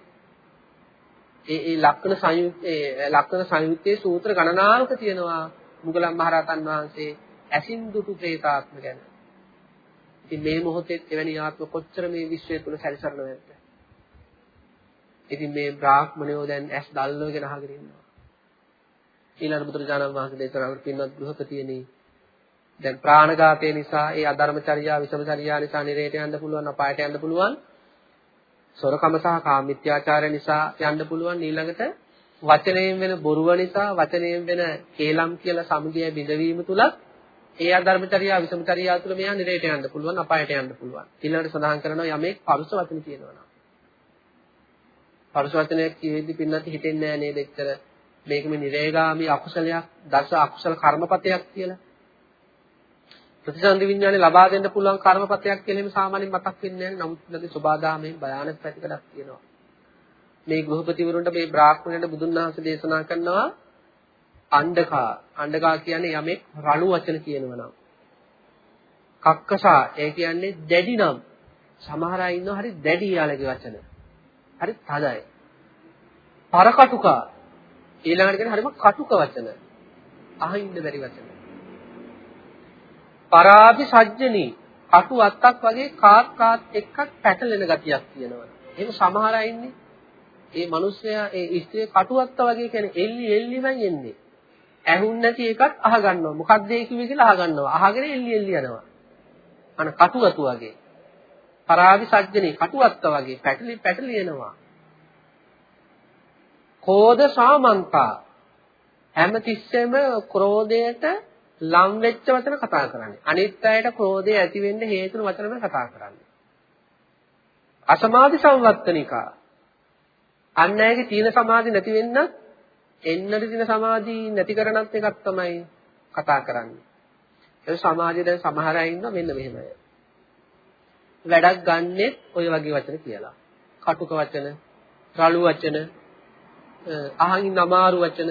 ඒ ඒ ලක්කන සංයුත්තේ ලක්කන සංයුත්තේ සූත්‍ර ගණනාවක තියෙනවා මුගලම් මහරහතන් වහන්සේ ඇසින් දුටු പ്രേතාත්ම ගැන. ඉතින් මේ මොහොතේ එවැනි ආත්ම කොච්චර මේ විශ්වය තුල සැරිසරනවද? ඉතින් මේ බ්‍රාහ්මණයෝ දැන් ඇස් දල්වගෙන අහගෙන ඉන්නවා. ඊළඟ බුදුරජාණන් වහන්සේ දේශනා කර පින්වත් ගෘහපතියනි දැන් ප්‍රාණඝාතය නිසා ඒ අධර්මචර්යා විසමචර්යා නිසා නිරේට යන්න පුළුවන් අපායට යන්න පුළුවන් සොරකම සහ කාමිත්‍යාචාරය නිසා යන්න පුළුවන් ඊළඟට වචනයෙන් වෙන බොරුව නිසා වචනයෙන් වෙන කේලම් කියලා සමුදය බිඳවීම තුල ඒ අධර්මචර්යා විසමචර්යා තුල මෙයා නිරේට යන්න පුළුවන් අපායට යන්න පුළුවන් ඊළඟට සඳහන් කරනවා යමෙක් පරුස වචන කියනවා පරුස වචනයක් කියෙද්දි පින්නත් හිතෙන්නේ නැහැ නේද එච්චර මේක මේ නිරේගාමී අකුසලයක් දස අකුසල කර්මපතයක් කියලා. ප්‍රතිසන්දි විඥානේ ලබා දෙන්න පුළුවන් කර්මපතයක් කියලා එහෙම සාමාන්‍යයෙන් මතක් වෙන්නේ නැහැ. නමුත් ලගේ සබාදාමයෙන් භයානක පැතිකඩක් තියෙනවා. මේ ගෘහපතිවරුන්ට මේ බ්‍රාහ්මණයට බුදුන් වහන්සේ දේශනා කරනවා අණ්ඩකා. අණ්ඩකා කියන්නේ යමෙක් රණු වචන කියනවා නම්. කක්කසා ඒ කියන්නේ දැඩි නම්. සමහර අය ඉන්නවා හරි දැඩි යාලගේ වචන. හරි තදයි. පරකටුකා ඊළඟට කියන හරිම කටුක වචන. අහින්න බැරි වචන. පරාපි සජ්ජනී කටු අත්තක් වගේ කාත් කාත් එක්ක පැටලෙන ගතියක් තියෙනවා. එහෙම සමහර අය ඉන්නේ. ඒ මිනිස්සයා ඒ ස්ත්‍රිය කටු අත්ත වගේ කියන්නේ එල්ලි එල්ලිමයි එන්නේ. ඇහුන් නැති එකත් අහගන්නවා. මොකක්ද ඒ කිව්වේ කියලා අහගන්නවා. අහගෙන එල්ලි එල්ලි යනවා. අන කටු අතු වගේ. පරාවි සජ්ජනේ කටු අත්ත වගේ පැටලි පැටලි එනවා. කෝධ සාමන්තා හැමතිස්සෙම ක්‍රෝධයට ලම් වෙච්ච වචන කතා කරන්නේ. අනිත් අයට ක්‍රෝධය ඇති වෙන්න හේතුන වචන කතා කරන්නේ. අසමාධි සංවත්තනිකා අන් අයගේ තීන සමාධි නැති වෙන්න එන්නට තියෙන සමාධි නැති කරනත් එකක් තමයි කතා කරන්නේ. ඒ සමාජයේ දැන් සමහර අය ඉන්නවා මෙන්න මෙහෙමයි. වැඩක් ගන්නෙත් ওই වගේ වචන කියලා. කටුක වචන, රළු වචන, අහන් ඉන්න අමාරු වචන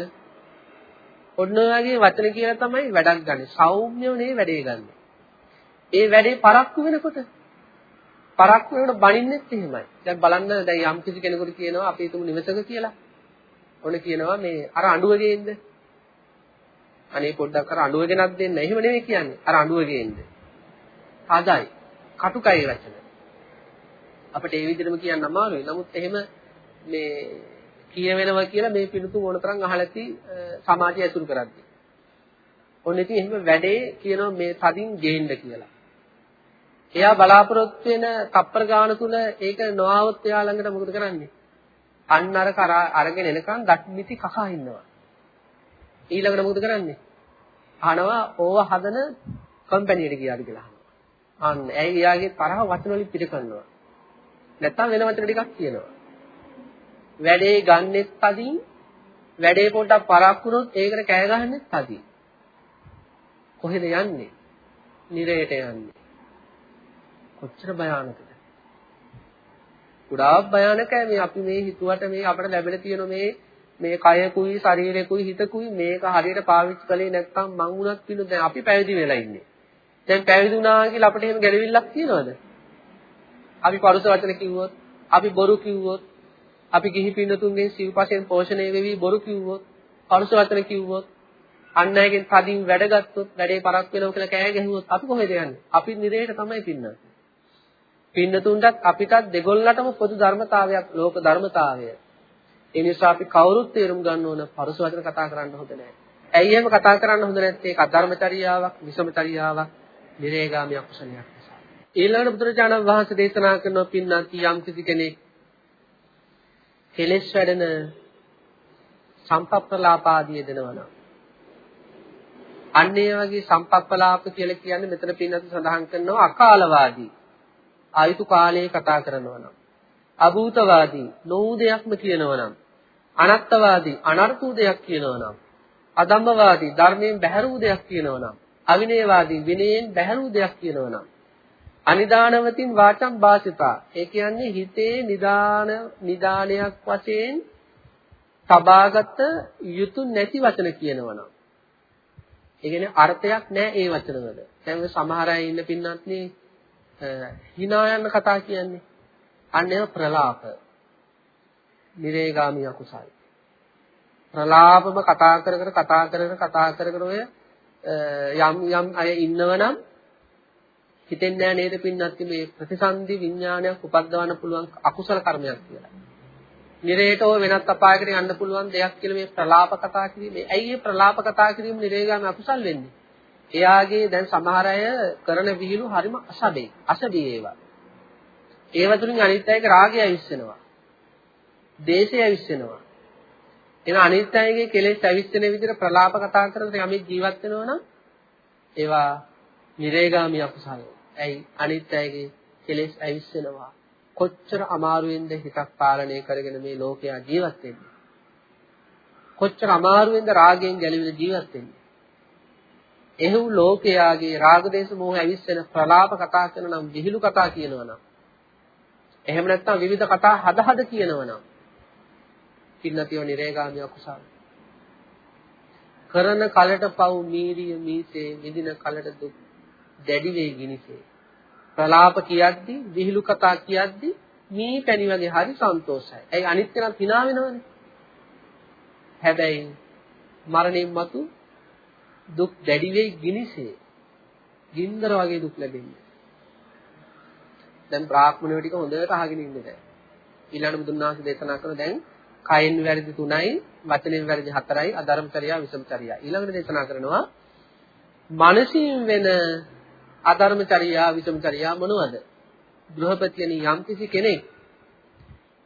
ඔන්න ඔයගේ වචන කියලා තමයි වැඩක් ගන්න. සෞම්‍යව නේ වැඩේ ගන්න. ඒ වැඩේ පරක්කු වෙනකොට පරක්කු වෙනකොට බනින්නෙත් එහෙමයි. දැන් බලන්න දැන් යම් කිසි කෙනෙකුට කියනවා අපි තුමු නිවසක කියලා. ඔන්න කියනවා මේ අර අඬුව ගේන්න. අනේ පොඩ්ඩක් අර අඬුව ගෙනත් දෙන්න. එහෙම නෙවෙයි කියන්නේ. අර අඬුව ගේන්න. ආදයි. කටුකයි වචන. අපිට ඒ විදිහටම කියන්න අමාරුයි. නමුත් එහෙම මේ කියවෙනවා කියලා මේ පිළිතුරු මොනතරම් අහලා ඇති සමාජය ඇසුරු කරද්දී. ඔන්න ඉතින් එහෙම වැඩේ කියනවා මේ තදින් ගේන්න කියලා. එයා බලාපොරොත්තු වෙන තප්පර ගාන තුල ඒක නොආවොත් එයා ළඟට මොකද කරන්නේ? අන්න අර කර අරගෙන එනකන් ගට්මිති කකා ඉන්නවා. ඊළඟට මොකද කරන්නේ? අහනවා ඕව හදන කම්පැනියට ගියාද කියලා අහනවා. අන්න ඇයි එයාගේ තරහ වචන වලින් පිට කරනවා. නැත්තම් වෙන වචන ටිකක් කියනවා. වැඩේ ගන්නෙත් තදින් වැඩේ පොඩ්ඩක් පරක් වුණොත් ඒකට කෑ ගහන්නෙත් තදින් කොහෙද යන්නේ නිරයට යන්නේ කොච්චර භයානකද? ගොඩාක් භයානකයි මේ අපි මේ හිතුවට මේ අපිට ලැබෙලා තියෙන මේ මේ කයකුයි ශරීරෙකුයි හිතකුයි මේක හරියට පාවිච්චි කළේ නැත්නම් මං උනත් පිනු දැන් අපි පැවිදි වෙලා ඉන්නේ. දැන් පැවිදි වුණා කියලා අපිට එහෙම ගැළවිල්ලක් තියනවද? අපි පරුස වචන කිව්වොත්, අපි බොරු කිව්වොත්, අපි ගිහි පින්නතුන්ගෙන් සිව්පසෙන් පෝෂණය වෙවි බොරු කිව්වොත්, පරුස වචන කිව්වොත්, අන් අයගෙන් තදින් වැඩ ගත්තොත්, වැඩේ පරක් වෙනවා කියලා කෑ ගැහුවොත් අපි කොහෙද යන්නේ? අපි නිරේට තමයි පින්නන්නේ. පින්නතුන්ටත් අපිටත් දෙගොල්ලටම පොදු ධර්මතාවයක් ලෝක ධර්මතාවය. ඒ නිසා අපි කවුරුත් තේරුම් ගන්න ඕන පරස වචන කතා කරන්න හොඳ නැහැ. ඇයි එහෙම කතා කරන්න හොඳ නැත්තේ? ඒක අධර්මචර්යාවක්, විසමචර්යාවක්, නිරේගාමී අකුසලයක් නිසා. ඊළඟට බුදුරජාණන් වහන්සේ දේශනා කරන පින්නත් යම් කිසි කෙනෙක් කෙලෙස් වැඩෙන සම්පප්පලාපාදී දෙනවා නම් අන්න ඒ වගේ සම්පප්පලාප කියලා කියන්නේ මෙතන පින්නත් සඳහන් කරනවා අකාලවාදී ආයුතු කාලයේ කතා කරනවා නම් අභූතවාදී නොවූ දෙයක්ම කියනවා නම් අනත්තවාදී අනර්ථ වූ දෙයක් කියනවා නම් අදම්මවාදී ධර්මයෙන් බැහැර වූ දෙයක් කියනවා නම් අවිනයවාදී විනයෙන් බැහැර වූ දෙයක් කියනවා නම් අනිදානවතින් වාචම් වාසිතා ඒ කියන්නේ හිතේ නිදාන නිදානයක් වශයෙන් තබාගත යුතු නැති වචන කියනවා නම් ඒ කියන්නේ අර්ථයක් නැහැ ඒ වචනවල. දැන් සමහර අය ඉන්න පින්නත් නේ hina යන කතා කියන්නේ. අන්න ඒව ප්‍රලාප. නිරේගාමී අකුසල්. ප්‍රලාපම කතා කර කර කතා කර කර කතා කර කර ඔය යම් යම් අය ඉන්නවනම් හිතෙන්නේ නැහැ නේද පින්නත් මේ ප්‍රතිසන්දි විඥානයක් උපද්දවන්න පුළුවන් අකුසල කර්මයක් කියලා. නිරේතෝ වෙනත් අපායකට යන්න පුළුවන් දෙයක් කියලා මේ ප්‍රලාප කතා කිරීම. ඇයි මේ ප්‍රලාප කතා කිරීම නිරේගාමී අකුසල් වෙන්නේ? එයාගේ දැන් සමහර අය කරන විහිළු හරිම අසබේ. අසබේ ඒවා. ඒව තුලින් අනිත් අයගේ රාගය ඇවිස්සෙනවා. දේශය ඇවිස්සෙනවා. එන අනිත් අයගේ කෙලෙස් ඇවිස්සෙන විදිහට ප්‍රලාප කතා කරන යමෙක් ජීවත් වෙනවා නම් ඒවා නිරේගාමී අකුසල. ඇයි අනිත් අයගේ කෙලෙස් ඇවිස්සෙනවා. කොච්චර අමාරුවෙන්ද හිතක් පාලනය කරගෙන මේ ලෝකයා ජීවත් වෙන්නේ. කොච්චර අමාරුවෙන්ද රාගයෙන් ගැලවිලා ජීවත් වෙන්නේ. එහෙව් ලෝකයාගේ රාග දේශ මොහ ඇවිස්සෙන ප්‍රලාප කතා කරන නම් විහිළු කතා කියනවා නම් එහෙම නැත්නම් විවිධ කතා හද හද කියනවා නම් පින්නතිව නිරේගාමී අකුසල කරන කලට පව් මීරිය මීසේ විදින කලට දුක් දැඩි වේ ගිනිසේ ප්‍රලාප කියද්දි විහිළු කතා කියද්දි මී පැණි වගේ හරි සන්තෝෂයි. ඇයි අනිත් කෙනාත් hina වෙනවනේ. හැබැයි මරණයන් මතු දුක් දැඩි වෙයි ගිනිසේ. ගින්දර වගේ දුක් ලැබෙන්නේ. දැන් බ්‍රාහ්මණයෝ ටික හොඳට අහගෙන ඉන්න දැන්. ඊළඟ බුදුන් වහන්සේ දේශනා කරන දැන් කයෙන් වැරදි 3යි, වචනෙන් වැරදි 4යි, අධර්මචර්යා, විසමචර්යා. ඊළඟට දේශනා කරනවා මානසින් වෙන අධර්මචර්යා, විසමචර්යා මොනවද? ගෘහපතියනි යම්කිසි කෙනෙක්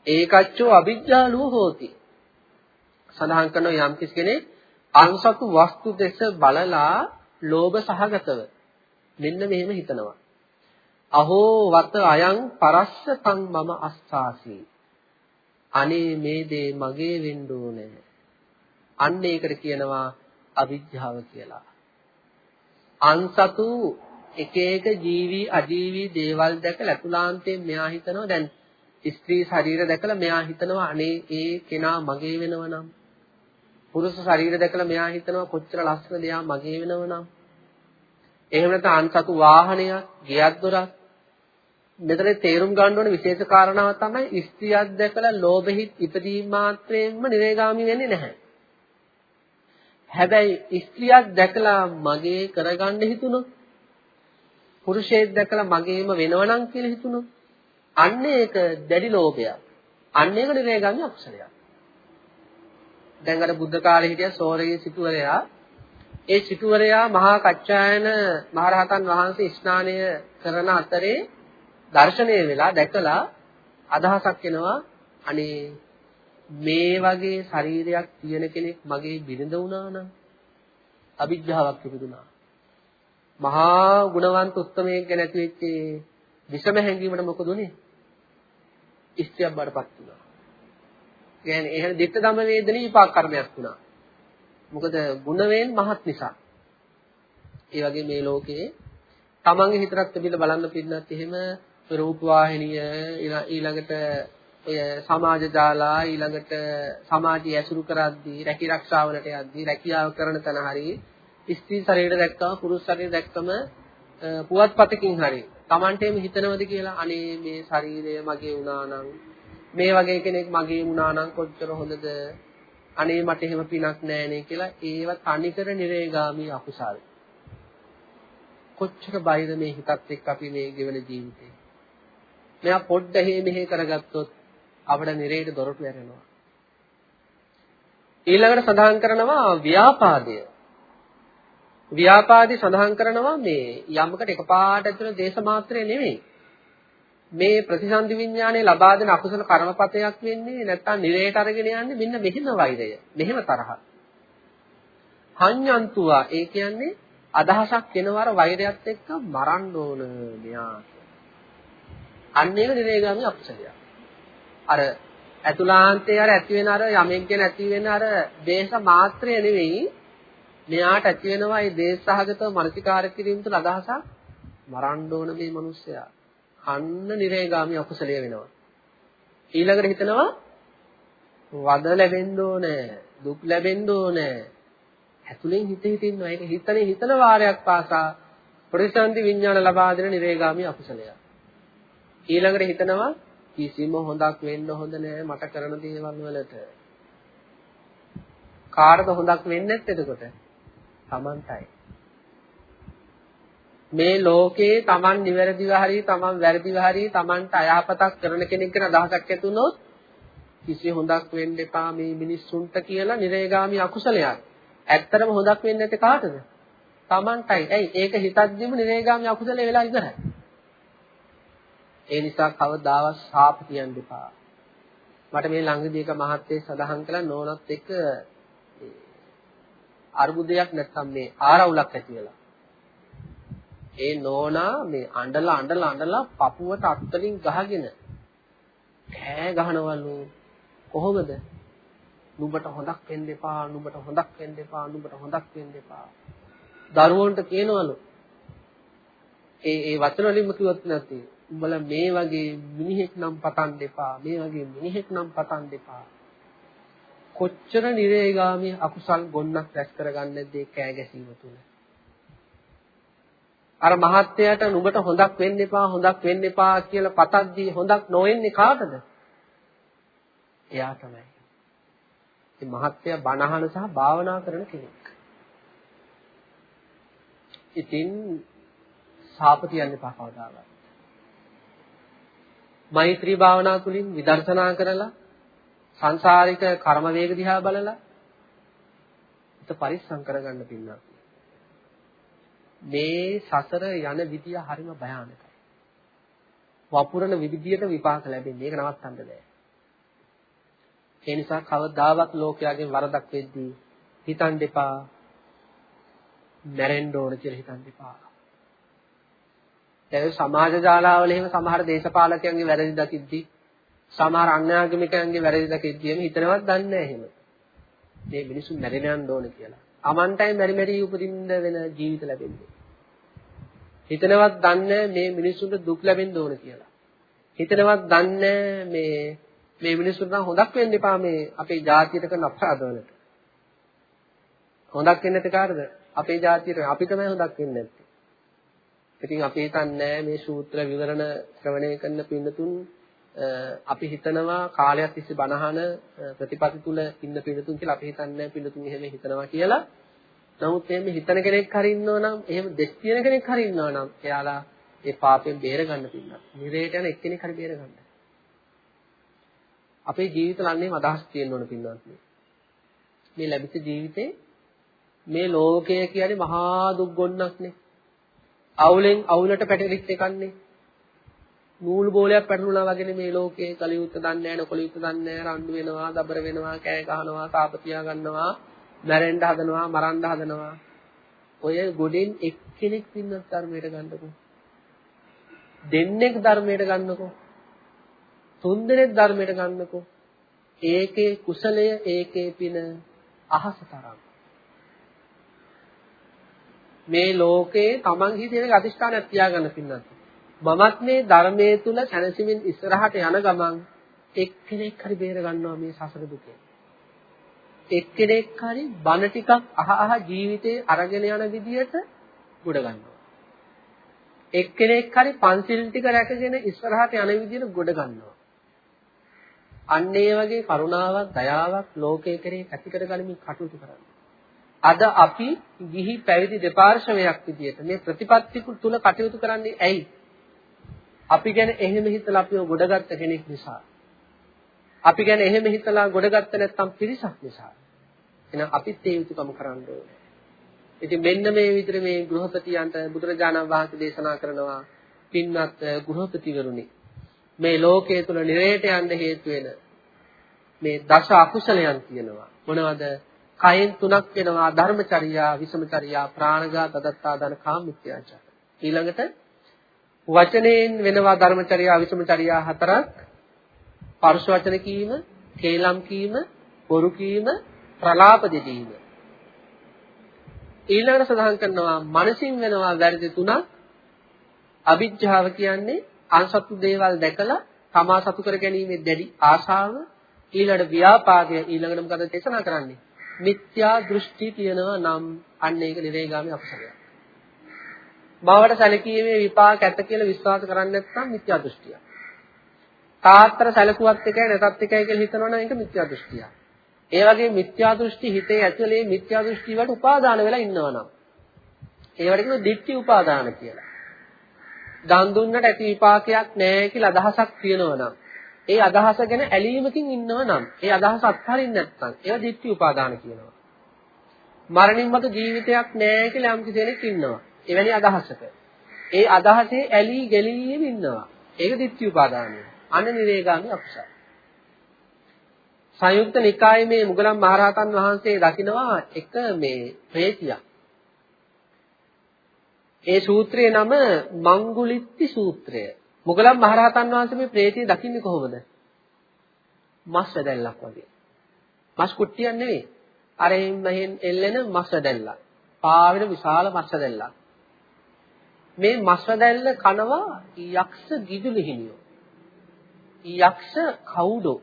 ඒකච්චෝ අවිජ්ජාලුව හෝති. සඳහන් කරන යම්කිසි කෙනෙක් අන්සතු වස්තු දෙස බලලා ලෝභ සහගතව මෙන්න මෙහෙම හිතනවා. අහෝ වත අයං පරස්ස තං මම අස්සාසි. අනේ මේ දේ මගේ වෙන්න ඕනේ. අන්න ඒකට කියනවා අවිජ්ජාව කියලා. අන්සතු එක එක ජීවි අජීවි දේවල් දැකලා අතුලාන්තයෙන් මෙයා හිතනවා දැන් ස්ත්‍රී ශරීර දැකලා මෙයා හිතනවා අනේ ඒ කෙනා මගේ වෙනවනම් පුරුෂ ශරීර දැකලා මෙයා හිතනවා කොච්චර ලස්සන දෙයක් මගේ වෙනවනම් එහෙම නැත්නම් අන්සතු වාහනයක් ගෙයක් දොරක් මෙතන තේරුම් ගන්න ඕන විශේෂ කාරණාව තමයි ස්ත්‍රියක් දැකලා ලෝභෙහි ඉපදීම මාත්‍රයෙන්ම නිරේගාමි වෙන්නේ නැහැ. හැබැයි ස්ත්‍රියක් දැකලා මගේ කරගන්න හිතුණොත් පුරුෂයෙක් දැකලා මගේම වෙනවනම් කියලා හිතුණොත් අන්න ඒක දැඩි ලෝභයක්. අන්න ඒක නිරේගාමි අකුසලයක්. දැන් අර බුද්ධ කාලේ හිටිය සෝරගේ සිටුවරයා ඒ සිටුවරයා මහා කච්චායන මහරහතන් වහන්සේ ස්නානය කරන අතරේ දර්ශනය වෙලා දැකලා අදහසක් එනවා අනේ මේ වගේ ශරීරයක් තියෙන කෙනෙක් මගේ බිරිඳ වුණා නම් අවිජ්ජාවක් ඉපදුනා. මහා ගුණවන්ත උත්මයෙක් ගැන ඇති වෙච්ච විෂම හැඟීමට මොකද උනේ? ඉස්ත්‍රියක් බඩපත් වුණා. කියන්නේ එහෙම දෙත්ත ධම වේදනේ විපාක කර්මයක් වුණා. මොකද ගුණවෙන් මහත් නිසා. ඒ වගේ මේ ලෝකේ තමන්ගේ හිතට තිබිලා බලන්න පින්නත් එහෙම රූප වාහිනිය ඊළඟට ඔය සමාජ ජාලා ඊළඟට සමාජය ඇසුරු කරද්දී රැකී රක්ෂාවලට යද්දී රැකියාව කරන තැන හරි ස්ත්‍රී ශරීරය දැක්කම පුරුෂ ශරීරය දැක්කම පුවත්පතකින් හරි Tamanටම හිතනවද කියලා අනේ මේ ශරීරය මගේ වුණා නම් මේ වගේ කෙනෙක් මගේ වුණා නම් කොච්චර හොඳද? අනේ මට එහෙම පිනක් නැහැනේ කියලා ඒව තනිකර නිරේගාමී අකුසල්. කොච්චර බයිද මේ හිතත් එක්ක අපි මේ ගෙවන ජීවිතේ? මෙයා පොඩ්ඩ හේ මෙහෙ කරගත්තොත් අපිට නිරේට දොරටු ඇරෙනවා. ඊළඟට සඳහන් කරනවා ව්‍යාපාදය. ව්‍යාපාදී සඳහන් කරනවා මේ යමකට එකපාරට ඇතුළේ දේශ මාත්‍රය නෙමෙයි. මේ ප්‍රතිසන්දි විඥානයේ ලබා දෙන අකුසල කර්මපතයක් වෙන්නේ නැත්තම් නිරේට අරගෙන යන්නේ මෙන්න මෙහෙම වෛරය. මෙහෙම තරහ. හඤ්ඤන්තුවා ඒ කියන්නේ අදහසක් එනවර වෛරයත් එක්ක මරන්න ඕන මෙයා. අන්න ඒක නිරේගාමී අකුසලයක්. අර ඇතුලාන්තයේ අර ඇති වෙන අර යමෙක් ගැන ඇති වෙන අර දේශ මාත්‍රය නෙවෙයි මෙයාට ඇති වෙනවා මේ දේශසහගතව මානසිකාර කිරීම තුළ අදහසක් මරන්න ඕන මේ මිනිස්සයා. අන්න නිරේගාමි අකුසලයේ වෙනවා. ඊළඟට හිතනවා වද ලැබෙන්න ඕනේ, දුක් ලැබෙන්න ඕනේ. ඇතුලෙන් හිත හිතින්නවා. ඒක හිතනේ හිතන වාරයක් පාසා ප්‍රතිසන්දි විඥාන ලබා දෙන නිරේගාමි අකුසලය. ඊළඟට හිතනවා කිසිම හොඳක් වෙන්න හොඳ නෑ මට කරන දේවල් වලට. කාටද හොඳක් වෙන්නේ නැත්තේ එතකොට? Tamanටයි. මේ ලෝකේ Taman නිවැරදිව හරි Taman වැරදිව හරි Tamanට අයහපතක් කරන කෙනෙක් ගැන අදහසක් ඇති වුණොත් කිසි හොඳක් වෙන්න එපා මේ මිනිස්සුන්ට කියලා නිරේගාමි අකුසලයක්. ඇත්තටම හොඳක් වෙන්නේ නැත්තේ කාටද? Tamanටයි. ඇයි ඒක හිතද්දිම නිරේගාමි අකුසලේ වෙලා ඉවරයි. ඒ නිසා කවදාවත් ශාප කියන්න එපා. මට මේ ළඟදී එක මහත්තයෙක් සඳහන් කළා නෝනත් එක්ක අර්බුදයක් නැත්නම් මේ ආරවුලක් ඇති වෙලා. ඒ නෝනා මේ අඬලා අඬලා අඬලා පපුවට අත්තලින් ගහගෙන කෑ ගහනවලු කොහොමද? නුඹට හොඳක් වෙන්න එපා නුඹට හොඳක් වෙන්න එපා නුඹට හොඳක් වෙන්න එපා. දරුවන්ට කියනවලු ඒ ඒ වචන වලින්ම කිව්වොත් නැති උඹලා මේ වගේ මිනිහෙක් නම් පතන් දෙපා මේ වගේ මිනිහෙක් නම් පතන් දෙපා කොච්චර නිරේගාමී අකුසල් ගොන්නක් රැස් කරගන්නද ඒ කෑ ගැසීම තුල. අර මහත්යට නුඹට හොඳක් වෙන්න එපා හොඳක් වෙන්න එපා කියලා පතද්දී හොඳක් නොවෙන්නේ කාටද? එයා තමයි. මේ මහත්ය බණහන සහ භාවනා කරන කෙනෙක්. ඉතින් සාප කියන්න එපා කවදාවත්. මෛත්‍රී භාවනා තුලින් විදර්ශනා කරලා සංසාරික කර්ම වේග දිහා බලලා හිත පරිස්සම් කරගන්න පින්නා. මේ සසර යන විදිය හරිම භයානකයි. වපුරන විදියට විපාක ලැබෙන්නේ. ඒක නවත්තන්න බෑ. ඒ නිසා කවදාවත් ලෝකයාගෙන් වරදක් වෙද්දී හිතන් දෙපා මැරෙන්න ඕන කියලා හිතන් දෙපා. දැන් සමාජ ජාලාවල එහෙම සමහර දේශපාලකයන්ගේ වැරදි දකිද්දී සමහර අන්‍යාගමිකයන්ගේ වැරදි දකිද්දීම හිතනවත් දන්නේ නැහැ එහෙම. මේ මිනිස්සු මැරෙන්න යන්න ඕන කියලා. Amanටයි මෙරි මෙරි උපදින්න වෙන ජීවිත ලැබෙන්නේ. හිතනවත් දන්නේ මේ මිනිස්සුන්ට දුක් ලැබෙන්න ඕන කියලා. හිතනවත් දන්නේ මේ මේ මිනිස්සුන්ට හොඳක් වෙන්න එපා මේ අපේ ජාතියට කරන අපරාධ වලට. හොඳක් වෙන්නට කාටද? අපේ ජාතියට අපි තමයි හොඳක් වෙන්නේ නැත්තේ. ඉතින් අපි හිතන්නේ මේ සූත්‍ර විවරණ ශ්‍රවණය කරන පින්නතුන් අපි හිතනවා කාලයක් තිස්සේ බනහන ප්‍රතිපatti තුල ඉන්න පිළිතුන් කියලා අපි හිතන්නේ පිළිතුන් එහෙම හිතනවා කියලා. නමුත් එහෙම හිතන කෙනෙක් හරි ඉන්නවා නම් එහෙම දෙස් තියෙන කෙනෙක් හරි ඉන්නවා නම් එයාලා ඒ පාපයෙන් බේර ගන්න පින්නා. නිරේට යන එක්කෙනෙක් හරි බේර ගන්න. අපේ ජීවිතවල අන්නේම අදහස් තියෙන්න ඕන පින්නාත් මේ ලැබිච්ච ජීවිතේ මේ ලෝකය කියන්නේ මහා දුක් ගොන්නක්නේ. අවුලෙන් අවුලට පැටලිච්ච එකන්නේ. නූල් බෝලයක් පැටලුණා වගේ මේ ලෝකේ. කලියුත් දන්නේ නැහැ නොකලියුත් දන්නේ නැහැ. රණ්ඩු වෙනවා දබර වෙනවා කෑ ගහනවා තාප තියා ගන්නවා මැරෙන්න හදනවා මරන්න හදනවා. ඔය ගොඩෙන් එක්කෙනෙක් පින්නත් ධර්මයට ගන්නකො. දෙන්නෙක් ධර්මයට ගන්නකො. තුන් දෙනෙක් ධර්මයට ගන්නකො. ඒකේ කුසලය ඒකේ පින අහස තරම්. මේ ලෝකේ Taman හිතේ අධිෂ්ඨානයක් තියාගන්න පින්නත්. මමත් මේ ධර්මයේ තුල සැනසීමෙන් ඉස්සරහට යන ගමන් එක්කෙනෙක් හරි බේර ගන්නවා මේ සසර දුකෙන්. එක්කෙනෙක් හරි බන ටිකක් අහ අහ ජීවිතේ අරගෙන යන විදියට ගොඩ ගන්නවා. එක්කෙනෙක් හරි පන්සිල් ටික රැකගෙන ඉස්සරහට යන විදියට ගොඩ ගන්නවා. අන්න ඒ වගේ කරුණාවක්, දයාවක් ලෝකයේ කෙරේ ඇති කරගනිමින් කටයුතු කරන්න. අද අපි ගිහි පැවිදි දෙපාර්ශ්වයක් විදියට මේ ප්‍රතිපත්ති තුල කටයුතු කරන්නේ ඇයි? අපි ගැන එහෙම හිතලා අපිව ගොඩගත්ත කෙනෙක් නිසා. අපි ගැන එහෙම හිතලා ගොඩගත්ත නැත්නම් පිරිසක් නිසා. එහෙනම් අපිත් ඒ යුතුයකම කරන්න ඕනේ. ඉතින් මෙන්න මේ විදිහට මේ ගෘහපතියන්ට බුදුරජාණන් වහන්සේ දේශනා කරනවා පින්වත් ගෘහපතිවරුනි මේ ලෝකයේ තුල නිරේට යන්න හේතු වෙන මේ දස අකුසලයන් තියෙනවා මොනවද කයෙන් තුනක් වෙනවා ධර්මචර්යා විසමචර්යා ප්‍රාණඝාත අදත්තාදාන කාමමිත්‍යාචාර ඊළඟට වචනයෙන් වෙනවා ධර්මචර්යා විසමචර්යා හතරක්. පරුෂ වචන කීම කේලම් කීම බොරු කීම ප්‍රලාප දෙදීම ඊළඟට සඳහන් කරනවා මනසින් වෙනවා වැරදි තුනක්. අවිජ්ජාව කියන්නේ අන්සතු දේවල් දැකලා තමා සතු කර ගැනීමේ දැඩි ආශාව. ඊළඟට ව්‍යාපාදය ඊළඟට මොකද දේශනා කරන්නේ? මිත්‍යා දෘෂ්ටි තියෙනවා නම් අන්න ඒක නිරේගාමී අකුසලයක්. මවට සැලකීමේ විපාක ඇත කියලා විශ්වාස කරන්නේ නැත්නම් මිත්‍යා දෘෂ්ටියක්. තාත්තර සැලකුවත් එකයි නැතත් එකයි කියලා හිතනවා නම් ඒක මිත්‍යා දෘෂ්ටියක්. ඒ වගේ මිත්‍යා දෘෂ්ටි හිතේ ඇතුලේ මිත්‍යා දෘෂ්ටි වලට උපාදාන වෙලා ඉන්නවා නම් ඒවට කියනවා දිට්ඨි උපාදාන කියලා. දන් දුන්නට ඇති විපාකයක් නැහැ කියලා අදහසක් තියෙනවා නම් ඒ අදහස ගැන ඇලීමකින් ඉන්නව නම් ඒ අදහස අත්හරින්න නැත්නම් ඒවා දිට්ඨි උපාදාන කියනවා. මරණින් මතු ජීවිතයක් නැහැ කියලා යම් කෙනෙක් ඉන්නවා. එවැනි අදහසක. ඒ අදහසේ ඇලී ගැලීම ඉන්නවා. ඒක දිට්ඨි උපාදානය. අන්න නිරේගාමී අකුසල. සංයුක්ත නිකායේ මේ මුගලන් මහරහතන් වහන්සේ දකිනවා එක මේ ප්‍රේතියක්. ඒ සූත්‍රයේ නම මංගුලිත්ති සූත්‍රය. මොගලන් මහරහතන් වහන්සේ මේ ප්‍රේතිය දකින්නේ කොහොමද? මස් වැදැල්ලක් වගේ. මස් කුට්ටියක් නෙවෙයි. අර එහෙන් එල්ලෙන මස් වැදැල්ලක්. පාවෙන විශාල මස් වැදැල්ලක්. මේ මස් වැදැල්ල කනවා යක්ෂ ගිජුලි හිමියෝ. යක්ෂ කවුඩෝ.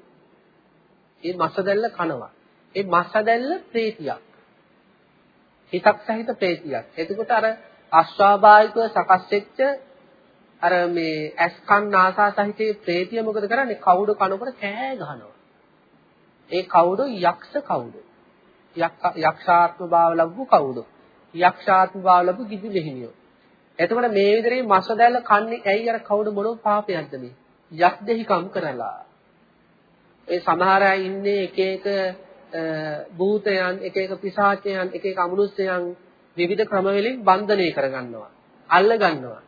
මේ මස් වැදැල්ල කනවා. ඒ මස් වැදැල්ල ප්‍රේතියක්. හිතක් සහිත ප්‍රේතියක්. එතකොට අර අස්වාභාවිකව සකස් වෙච්ච අර මේ ඇස් කන් නාසා සහිතේ ප්‍රේතිය මොකද කරන්නේ? කවුඩ කනකොට කෑ ගහනවා. ඒ කවුඩ යක්ෂ කවුඩ. යක්ෂාත්ම භාව ලැබු කවුඩ. යක්ෂාත්ම භාව ලැබු කිසි දෙහිමියෝ. එතකොට මේ විදිහේ මස දැල්ල කන්නේ ඇයි අර කවුඩ මොනෝ පාපයක්ද මේ? යක් දෙහිකම් කරලා. ඒ සමහර අය ඉන්නේ එක එක භූතයන්, එක එක පිසාචයන්, එක එක අමනුෂ්‍යයන් විවිධ ක්‍රම වලින් බන්ධනය කරගන්නවා. අල්ල ගන්නවා.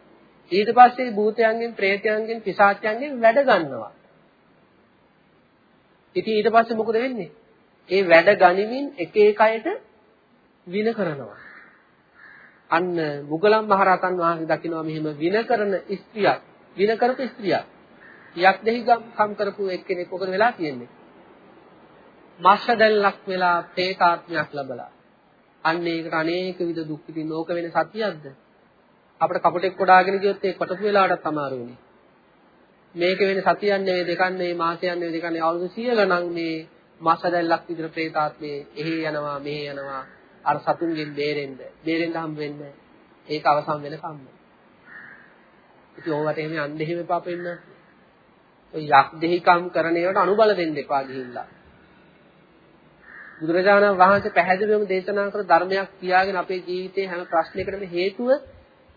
ඊට පස්සේ භූතයන්ගෙන්, ප්‍රේතයන්ගෙන්, පිසාචයන්ගෙන් වැඩ ගන්නවා. ඉතින් ඊට පස්සේ මොකද වෙන්නේ? ඒ වැඩ ගනිමින් එක එක අයට වින කරනවා. අන්න මුගලන් මහරහතන් වහන්සේ දකිනවා මෙහෙම වින කරන ස්ත්‍රියක්, වින කරපු ස්ත්‍රියක්. යක් දෙහි කම් කරපු එක්කෙනෙක් මොකද වෙලා තියෙන්නේ? මාෂ දැල්ලක් වෙලා ප්‍රේතාත්මයක් ලැබලා. අන්න ඒකට අනේක විද දුක් විඳින ඕක වෙන සතියක්ද? අපිට කපටෙක් කොඩාගෙන ගියොත් ඒ කොටපු වෙලාවටත් අමාරු වෙන්නේ. මේක වෙන්නේ සතියක් නෙවෙයි දෙකක් නෙවෙයි මාසයක් නෙවෙයි දෙකක් නෙවෙයි අවුරුදු 100 ගණන් මේ මාස දැල්ලක් විතර പ്രേතාත්මේ එහෙ යනවා මෙහෙ යනවා අර සතුන්ගෙන් බේරෙන්න බේරෙන්න හම් වෙන්නේ ඒක අවසන් වෙනකම්ම. ඉතින් ඕවට එහෙම යන්න එහෙම එපා වෙන්න. ඔය යක් දෙහිකම් කරන ඒවාට අනුබල දෙන්න එපා ගිහිල්ලා. බුදුරජාණන් වහන්සේ පැහැදිලිවම දේශනා කර ධර්මයක් තියාගෙන අපේ ජීවිතේ හැම ප්‍රශ්නයකටම හේතුව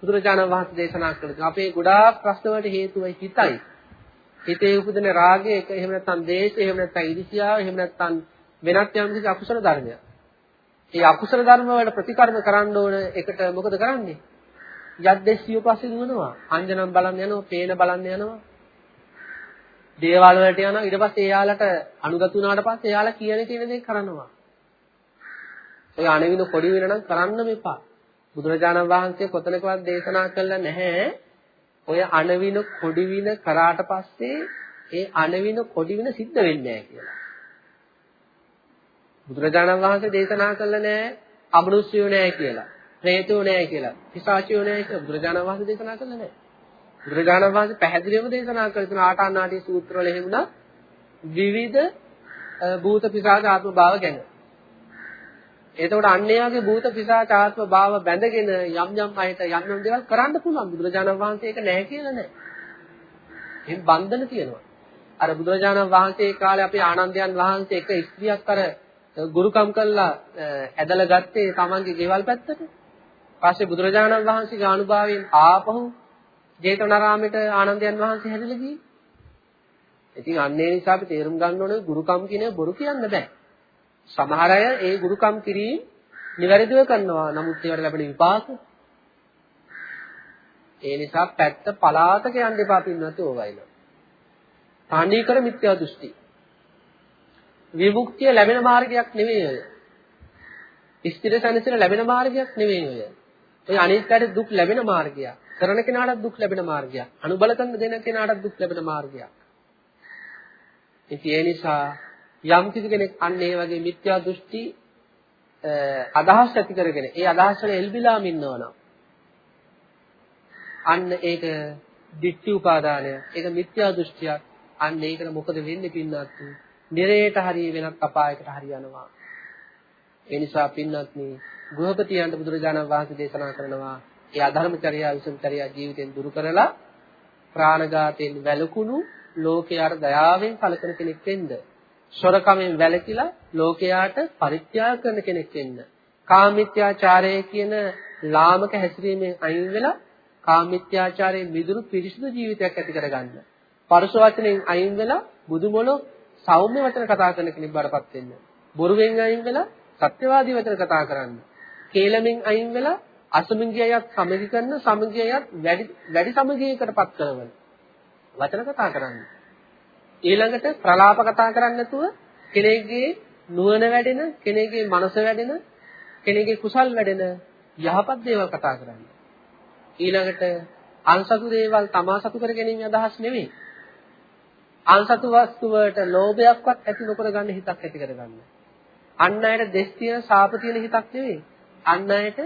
බුදුරජාණන් වහන්සේ දේශනා කළා. අපේ ගොඩාක් ප්‍රශ්න වලට හේතුවයි හිතයි. හිතේ උපදින රාගය, එහෙම නැත්නම් ද්වේෂය, එහෙම නැත්නම් ඊර්ෂ්‍යාව, එහෙම නැත්නම් වෙනත් යම් කිසි අකුසල ධර්මයක්. ඒ අකුසල ධර්ම වලට ප්‍රතිකර්ම කරන්න ඕන එකට මොකද කරන්නේ? යද්දේශිය පස්සේ දුවනවා. අංජනම් බලන්න යනවා, පේන බලන්න යනවා. දේවාල වලට යනවා. ඊට පස්සේ එයාලට අනුගත වුණාට පස්සේ එයාලා කියන කියන දේ කරනවා. ඔය අණවින පොඩි වෙන නම් කරන්න මෙපා. බුදුරජාණන් වහන්සේ කොතනකවත් දේශනා කළා නැහැ ඔය අණවින කොඩිවින කරාට පස්සේ ඒ අණවින කොඩිවින සිද්ධ වෙන්නේ නැහැ කියලා. බුදුරජාණන් වහන්සේ දේශනා කළා නැහැ අමනුෂ්‍යයෝ නැහැ කියලා. ප්‍රේතයෝ නැහැ කියලා. පිසාචයෝ නැහැ කියලා බුදුරජාණන් වහන්සේ දේශනා කළා නැහැ. බුදුරජාණන් වහන්සේ පැහැදිලිවම දේශනා කළ තුන ආටානාටි සූත්‍රවල එහෙමුණා විවිධ භූත පිසාච ආත්ම භාව ගැන. එතකොට අන්න ඒ වගේ භූත පිසාච ආත්ම භාව බැඳගෙන යම් යම් අයට යම් යම් දේවල් කරන්න පුළුවන්. බුදුරජාණන් වහන්සේ ඒක නැහැ කියලා නෑ. එහෙන් බන්ධන තියෙනවා. අර බුදුරජාණන් වහන්සේ කාලේ අපේ ආනන්දයන් වහන්සේ එක ස්ත්‍රියක් අර ගුරුකම් කළා ඇදලා ගත්තේ තමන්ගේ ගෙවල් පැත්තට. පස්සේ බුදුරජාණන් වහන්සේගේ අනුභවයෙන් ආපහු ජේතවනාරාමයට ආනන්දයන් වහන්සේ හැදලා ගියේ. ඉතින් අන්න ඒ නිසා අපි තේරුම් ගන්න ඕනේ ගුරුකම් කියන බොරු කියන්න බෑ. සමහර අය ඒ ගුරුකම් කිරීම නිවැරදිව කරනවා. නමුත් ඒවට ලැබෙන විපාක ඒ නිසා පැත්ත පලාතක යන්න එපා පින්නත් ඕවයින. තනි කර මිත්‍යා දෘෂ්ටි. විමුක්තිය ලැබෙන මාර්ගයක් නෙවෙයි ඔය. ස්ථිරසනසන ලැබෙන මාර්ගයක් නෙවෙයි ඔය. ඔය අනිත්‍යයට දුක් ලැබෙන මාර්ගයක්. කරන කෙනාට දුක් ලැබෙන මාර්ගයක්. අනුබල කරන දෙන කෙනාට දුක් ලැබෙන මාර්ගයක්. ඉතින් ඒ නිසා යම් කිසි කෙනෙක් අන්න ඒ වගේ මිත්‍යා දෘෂ්ටි අදහස් ඇති කරගෙන ඒ අදහස් වල එල්බිලාම ඉන්නවනම් අන්න ඒක ditthi උපාදානය ඒක මිත්‍යා දෘෂ්ටියක් අන්න ඒකට මොකද වෙන්නේ පින්නත් නිරේට හරිය වෙනත් අපායකට හරිය යනවා ඒ නිසා පින්නත් මේ ගෘහපතියන්ට බුදුරජාණන් වහන්සේ දේශනා කරනවා ඒ අධර්මචර්යා විසමචර්යා ජීවිතෙන් දුරු කරලා ප්‍රාණඝාතයෙන් වැළකුණු ලෝකයාට දයාවෙන් කලකන කෙනෙක් වෙන්න. සොරකමෙන් වැළකීලා ලෝකයාට පරිත්‍යාග කරන කෙනෙක් වෙන්න. කාමිත්‍යාචාරය කියන ලාමක හැසිරීමෙන් අයින් වෙලා කාමිත්‍යාචාරයෙන් මිදුණු පිරිසිදු ජීවිතයක් ඇති කරගන්න. පරුෂ වචනෙන් අයින් වෙලා බුදුමොළො සෞම්‍ය වචන කතා කරන කෙනෙක් බඩපත් වෙන්න. බොරුවෙන් අයින් වෙලා සත්‍යවාදී වචන කතා කරන්න. කේලමෙන් අයින් වෙලා අසමගියයත් සමගි කරන සමගියයත් වැඩි වැඩි සමගියකටපත් කරවන. වචන කතා කරන්න. ඊළඟට ප්‍රලාප කතා කරන්නේ නැතුව කෙනෙක්ගේ නුවණ වැඩෙන, කෙනෙක්ගේ මනස වැඩෙන, කෙනෙක්ගේ කුසල් වැඩෙන යහපත් දේවල් කතා කරන්න. ඊළඟට අන්සතු දේවල් තමා සතු කර ගැනීම අදහස් නෙවෙයි. අන්සතු වස්තු වලට ලෝභයක්වත් ඇති නොකර ගන්න හිතක් ඇති කරගන්න. අන් අයට දෙස් තියෙන සාප තියෙන හිතක් නෙවෙයි. අන් අයට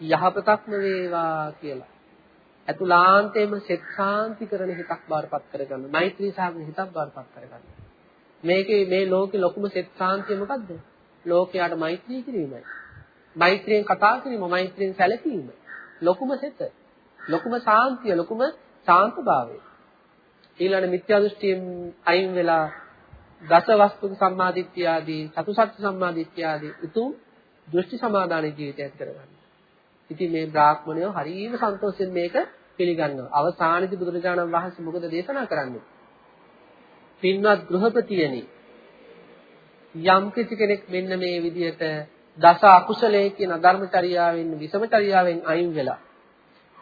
යහපතක්ම වේවා කියලා. අතුලාන්තයෙන්ම සෙත් ශාන්ති කරන හිතක් බාරපත් කරගන්න. මෛත්‍රී සාගන හිතක් බාරපත් කරගන්න. මේකේ මේ ලෝකේ ලොකුම සෙත් ශාන්තිය මොකද්ද? ලෝකයට මෛත්‍රී කිරීමයි. මෛත්‍රියෙන් කතා කිරීම, මෛත්‍රියෙන් සැලකීම. ලොකුම සෙත. ලොකුම ශාන්තිය, ලොකුම ශාන්තභාවය. ඊළඟ මිත්‍යා දෘෂ්ටියෙන් අයින් වෙලා දස වස්තු සම්මාදිට්ඨිය ආදී චතුසත්‍ය සම්මාදිට්ඨිය ආදී උතුම් දෘෂ්ටි සමාදාන ජීවිතය ඇති කරගන්න. ඉතින් මේ බ්‍රාහ්මණයෝ හරිම සන්තෝෂයෙන් මේක පිළිගන්නවා. අවසානයේදී බුදුරජාණන් වහන්සේ මොකද දේශනා කරන්නේ? පින්වත් ගෘහපතියනි යම් කිසි කෙනෙක් මෙන්න මේ විදිහට දස අකුසලයේ කියන ධර්මචර්යාවෙන් විසමචර්යාවෙන් අයින් වෙලා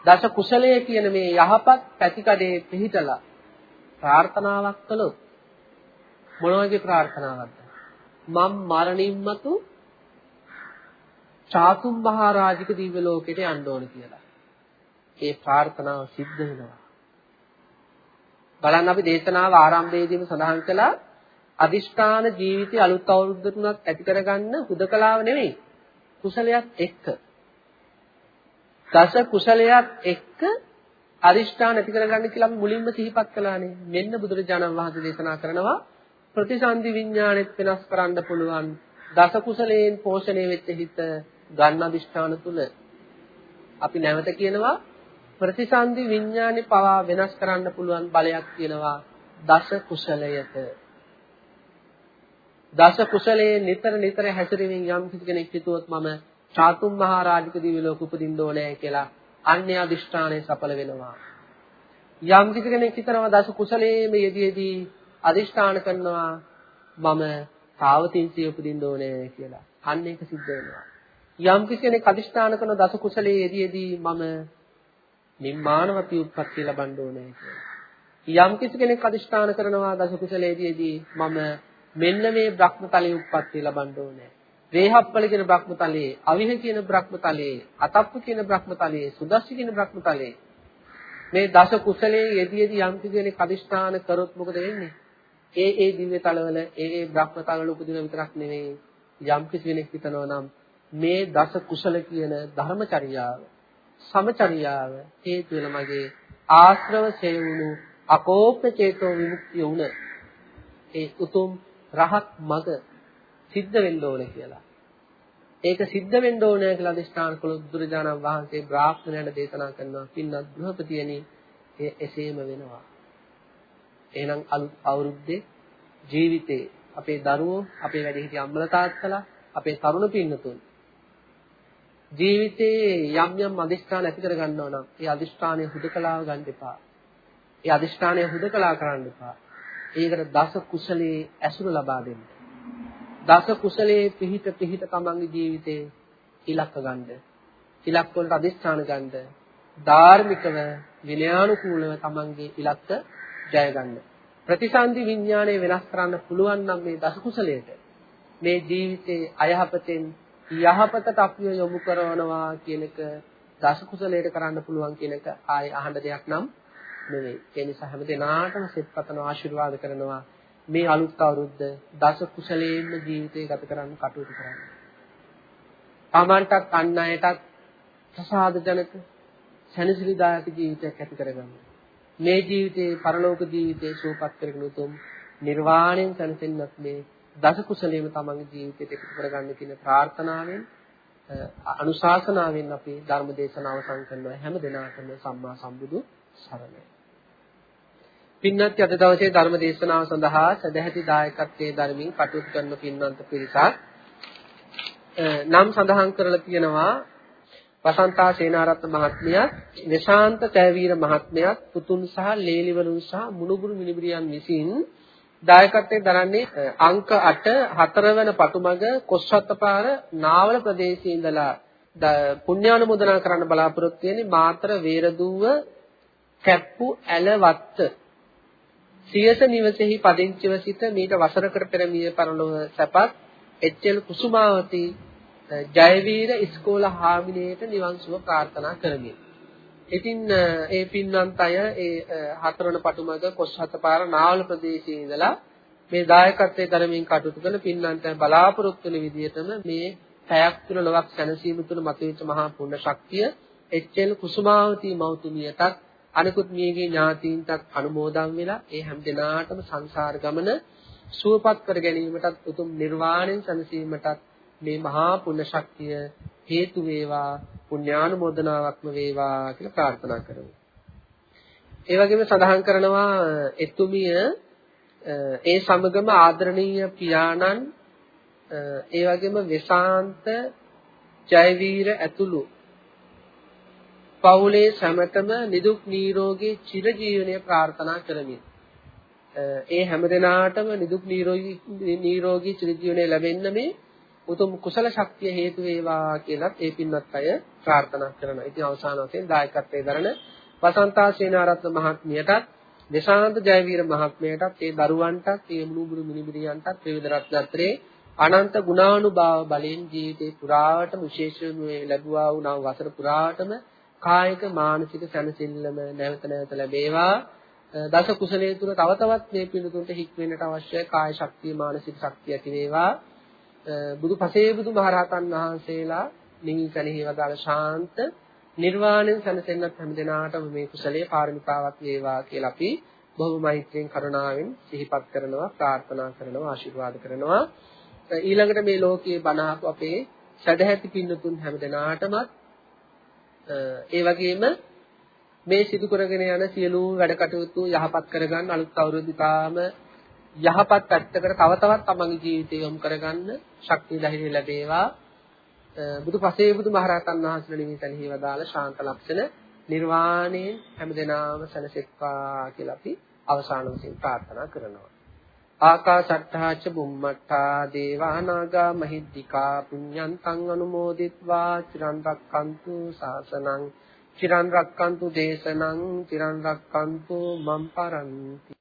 දස කුසලයේ කියන මේ යහපත් පැතිකඩේ පිහිටලා ප්‍රාර්ථනාවක් කළොත් මොන වගේ ප්‍රාර්ථනාවක්ද මම් මරණින් මතු චාතුම් මහරජික දිව්‍ය ලෝකෙට යන්න ඕන කියලා. ඒ ප්‍රාර්ථනාව සිද්ධ වෙනවා. බලන්න අපි දේශනාව ආරම්භයේදීම සඳහන් කළා අදිෂ්ඨාන ජීවිතය අලුත් අවුරුද්දට උනත් ඇති කරගන්න හුදකලාව නෙවෙයි. කුසලයක් එක්ක. දස කුසලයක් එක්ක අදිෂ්ඨාන ඇති කරගන්න කියලා අපි මුලින්ම සිහිපත් කළානේ. මෙන්න බුදුරජාණන් වහන්සේ දේශනා කරනවා ප්‍රතිසන්දි විඥාණයත් වෙනස් කරන්න පුළුවන්. දස කුසලයෙන් පෝෂණය වෙච්ච හිත ගන්න අදිෂ්ඨාන තුල අපි නැවත කියනවා ප්‍රතිසන්දි විඥානේ පවා වෙනස් කරන්න පුළුවන් බලයක් තියෙනවා දස කුසලයට දස කුසලයේ නිතර නිතර හැසිරෙමින් යම් කිසි කෙනෙක් හිතුවොත් මම චාතුම් මහරජික දිව්‍ය ලෝක උපදින්න ඕනේ කියලා අන්‍ය අදිෂ්ඨානය සඵල වෙනවා යම් කිසි කෙනෙක් හිතනවා දස කුසලයේම යෙදීදී අදිෂ්ඨාන කරනවා මම තාවතින්සිය උපදින්න ඕනේ කියලා අන්න ඒක සිද්ධ වෙනවා යම් කෙනෙක් අදිෂ්ඨාන කරන දස කුසලයේ යෙදීදී මම නිම්මානවති උත්පත්ති ලබන්න ඕනේ කියලා. යම් කෙනෙක් අදිෂ්ඨාන කරනවා දස කුසලයේදී මම මෙන්න මේ බ්‍රහ්මතලයේ උත්පත්ති ලබන්න ඕනේ. වේහප්පල කියන බ්‍රහ්මතලයේ, අවිහ කියන බ්‍රහ්මතලයේ, අතප්ප කියන බ්‍රහ්මතලයේ, සුදස්සි කියන බ්‍රහ්මතලයේ මේ දස කුසලයේ යෙදීදී යම් කෙනෙක් අදිෂ්ඨාන කරොත් මොකද වෙන්නේ? ඒ ඒ දිව්‍ය තලවල ඒ ඒ බ්‍රහ්මතලවල උපදින විතරක් නෙවෙයි යම් කෙනෙක් හිතනවා නම් මේ දස කුසල කියන ධර්මචර්යාව සමචර්යාව හේතු වෙන මගේ ආශ්‍රව සේවුණු අකෝප චේතෝ විමුක්තිය උන ඒ උතුම් රහත් මග සිද්ධ වෙන්න ඕනේ කියලා. ඒක සිද්ධ වෙන්න ඕනේ කියලා අදිෂ්ඨාන කළ බුදුරජාණන් වහන්සේ බ්‍රාහ්මණයන්ට දේශනා කරනවා. පින්නත් ගෘහපතියනි ඒ එසේම වෙනවා. එහෙනම් අලුත් අවුරුද්දේ ජීවිතේ අපේ දරුවෝ, අපේ වැඩිහිටි අම්මලා තාත්තලා, අපේ තරුණ පින්නතුන් ජීවිතේ යම් යම් අදිෂ්ඨාන ඇති කර ගන්නවා නම් ඒ අදිෂ්ඨානය හුදකලාව ගන්න එපා. ඒ අදිෂ්ඨානය හුදකලා කරන්න එපා. ඒකට දස කුසලයේ ඇසුර ලබා දෙන්න. දස කුසලයේ පිහිට පිහිට තමන්ගේ ජීවිතේ ඉලක්ක ගන්න. ඉලක්ක වලට අදිෂ්ඨාන ගන්න. ධාර්මිකව විනයානුකූලව තමන්ගේ ඉලක්ක ජය ගන්න. ප්‍රතිසන්දි විඥානය වෙනස් කරන්න පුළුවන් නම් මේ දස කුසලයට මේ ජීවිතේ අයහපතෙන් යහපතට අපිව යොමු කරනවා කියන එක දස කුසලයට කරන්න පුළුවන් කියන එක ආයේ අහන්න දෙයක් නම් නෙවෙයි. ඒ නිසා හැම දිනාටම සෙත්පතන ආශිර්වාද කරනවා මේ අලුත් අවුරුද්ද දස කුසලයෙන්ම ජීවිතය ගත කරන්න කටයුතු කරන්න. තමන්ටත් අන් අයටත් ප්‍රසාද ජනක සැනසිලිදායක ජීවිතයක් ඇති කරගන්න. මේ ජීවිතේ පරලෝක ජීවිතේ සූපත් කරගෙන උතුම් නිර්වාණයෙන් සැනසෙන්නත් මේ දස කුසලයේම තමන්ගේ ජීවිතයට එකතු කරගන්න කියන ප්‍රාර්ථනාවෙන් අනුශාසනාවෙන් අපි ධර්ම දේශනාව අවසන් කරනවා හැම දිනකටම සම්මා සම්බුදු සරණයි. පින්වත් අද දවසේ ධර්ම දේශනාව සඳහා සදැහැති දායකත්වයේ ධර්මින් කටයුතු කරන පින්වන්ත පිරිසක් නම් සඳහන් කරලා තියෙනවා වසන්තා සේනාරත්න මහත්මියත්, නිශාන්ත තෑවීර මහත්මයාත්, පුතුන් සහ ලේලිවරුන් සහ මුණුබුරු මිනිබිරියන් විසින් දායකත්වයෙන් දරන්නේ අංක 8 හතරවන පටුමග කොස්වත්තපාර නාවල ප්‍රදේශයේ ඉඳලා පුණ්‍යානුමෝදනා කරන්න බලාපොරොත්තු වෙන්නේ මාතර වේරදුව කැප්පු ඇලවත්ත සියස නිවසේහි පදිංචිව සිට මීට වසරකට පෙර මිය පරලොව සැපත් එච්.එල්. කුසුමාවති ජයවීර ඉස්කෝල හාමිනේට නිවන් සුව ප්‍රාර්ථනා කරමි. ඉතින් ඒ පින්වන්ත අය ඒ හතරවන පටුමග කොස්හතපාර නාවල ප්‍රදේශයේ ඉඳලා මේ දායකත්වයේ ධර්මයෙන් කටයුතු කරන පින්වන්තයන් බලාපොරොත්තු වෙන විදිහටම මේ පැයක් තුන ලොවක් සැනසීම තුන මතුවෙච්ච මහා පුණ්‍ය ශක්තිය එච්.එල්. කුසුමාවති මෞතුමියටත් අනිකුත් මියගේ ඥාතීන්ටත් අනුමෝදන් වෙලා ඒ හැම දිනාටම සංසාර ගමන සුවපත් කර ගැනීමටත් උතුම් නිර්වාණයෙන් සැනසීමටත් මේ මහා පුණ්‍ය ශක්තිය හේතු වේවා පුණ්‍යානුමෝදනාවක්ම වේවා කියලා ප්‍රාර්ථනා කරමු. ඒ වගේම සඳහන් කරනවා එතුමිය ඒ සමගම ආදරණීය පියාණන් ඒ වගේම වෙසාන්ත ජයවීර ඇතුළු පවුලේ සැමටම නිදුක් නිරෝගී චිරජීවනය ප්‍රාර්ථනා කරමි. ඒ හැමදෙනාටම නිදුක් නිරෝගී නිරෝගී චිරජීවනය ලැබෙන්න මේ උතුම් කුසල ශක්තිය හේතු වේවා කියලත් ඒ පින්වත් අය ප්‍රාර්ථනා කරනවා. ඉතින් අවසාන වශයෙන් දායකත්වයේ දරන වසන්තා සේනාරත්න මහත්මියටත් දේශාන්ත ජයවීර මහත්මයාටත් ඒ දරුවන්ටත් ඒ මුණුබුරු මිනිබිරියන්ටත් ත්‍රිවිධ රත්නත්‍රේ අනන්ත ගුණානුභාව බලෙන් ජීවිතේ පුරාවටම විශේෂයෙන්ම ලැබුවා වූ නව වසර පුරාවටම කායික මානසික සැනසෙල්ලම නැවත නැවත ලැබේවා. දස කුසලයේ තුල තව තවත් මේ පිළිතුරට හික් වෙන්නට අවශ්‍ය කාය ශක්තිය මානසික ශක්තිය ඇති වේවා. බුදු පසේ බුදු මහරහතන් වහන්සේලා නිවි කණෙහි වදාළ ශාන්ත නිර්වාණයෙන් සැනසෙන්නත් හැම දිනාටම මේ කුසලයේ පාරමිතාවක් වේවා කියලා අපි බොහොම මෛත්‍රියෙන් කරුණාවෙන් සිහිපත් කරනවා ප්‍රාර්ථනා කරනවා ආශිර්වාද කරනවා. ඊළඟට මේ ලෝකයේ බණහපු අපේ සදැහැති පින්නතුන් හැම දිනාටමත් ඒ වගේම මේ සිදු කරගෙන යන සියලුම වැඩ කටයුතු යහපත් කරගන්න අලුත් අවුරුද්දාම යහපත් පැත්තකට තව තවත් තමන්ගේ ජීවිතය යොමු කරගන්න ශක්තිය ධෛර්යය ලැබේවා. බුදු පසේ බුදු මහරහතන් වහන්සේලා නිමිතන්හි වදාළ ශාන්ත ලක්ෂණ නිර්වාණයෙන් හැමදෙනාම සැනසෙත්වා කියලා අපි අවසාන වශයෙන් ප්‍රාර්ථනා කරනවා. ආකාශට්ටාච බුම්මට්ටා දේවානාගා මහිද්దికා පුඤ්ඤන්තං අනුමෝදිත්වා චිරන් රක්칸තු සාසනං චිරන් රක්칸තු දේශනං චිරන් රක්칸තු මම් පරන්ති।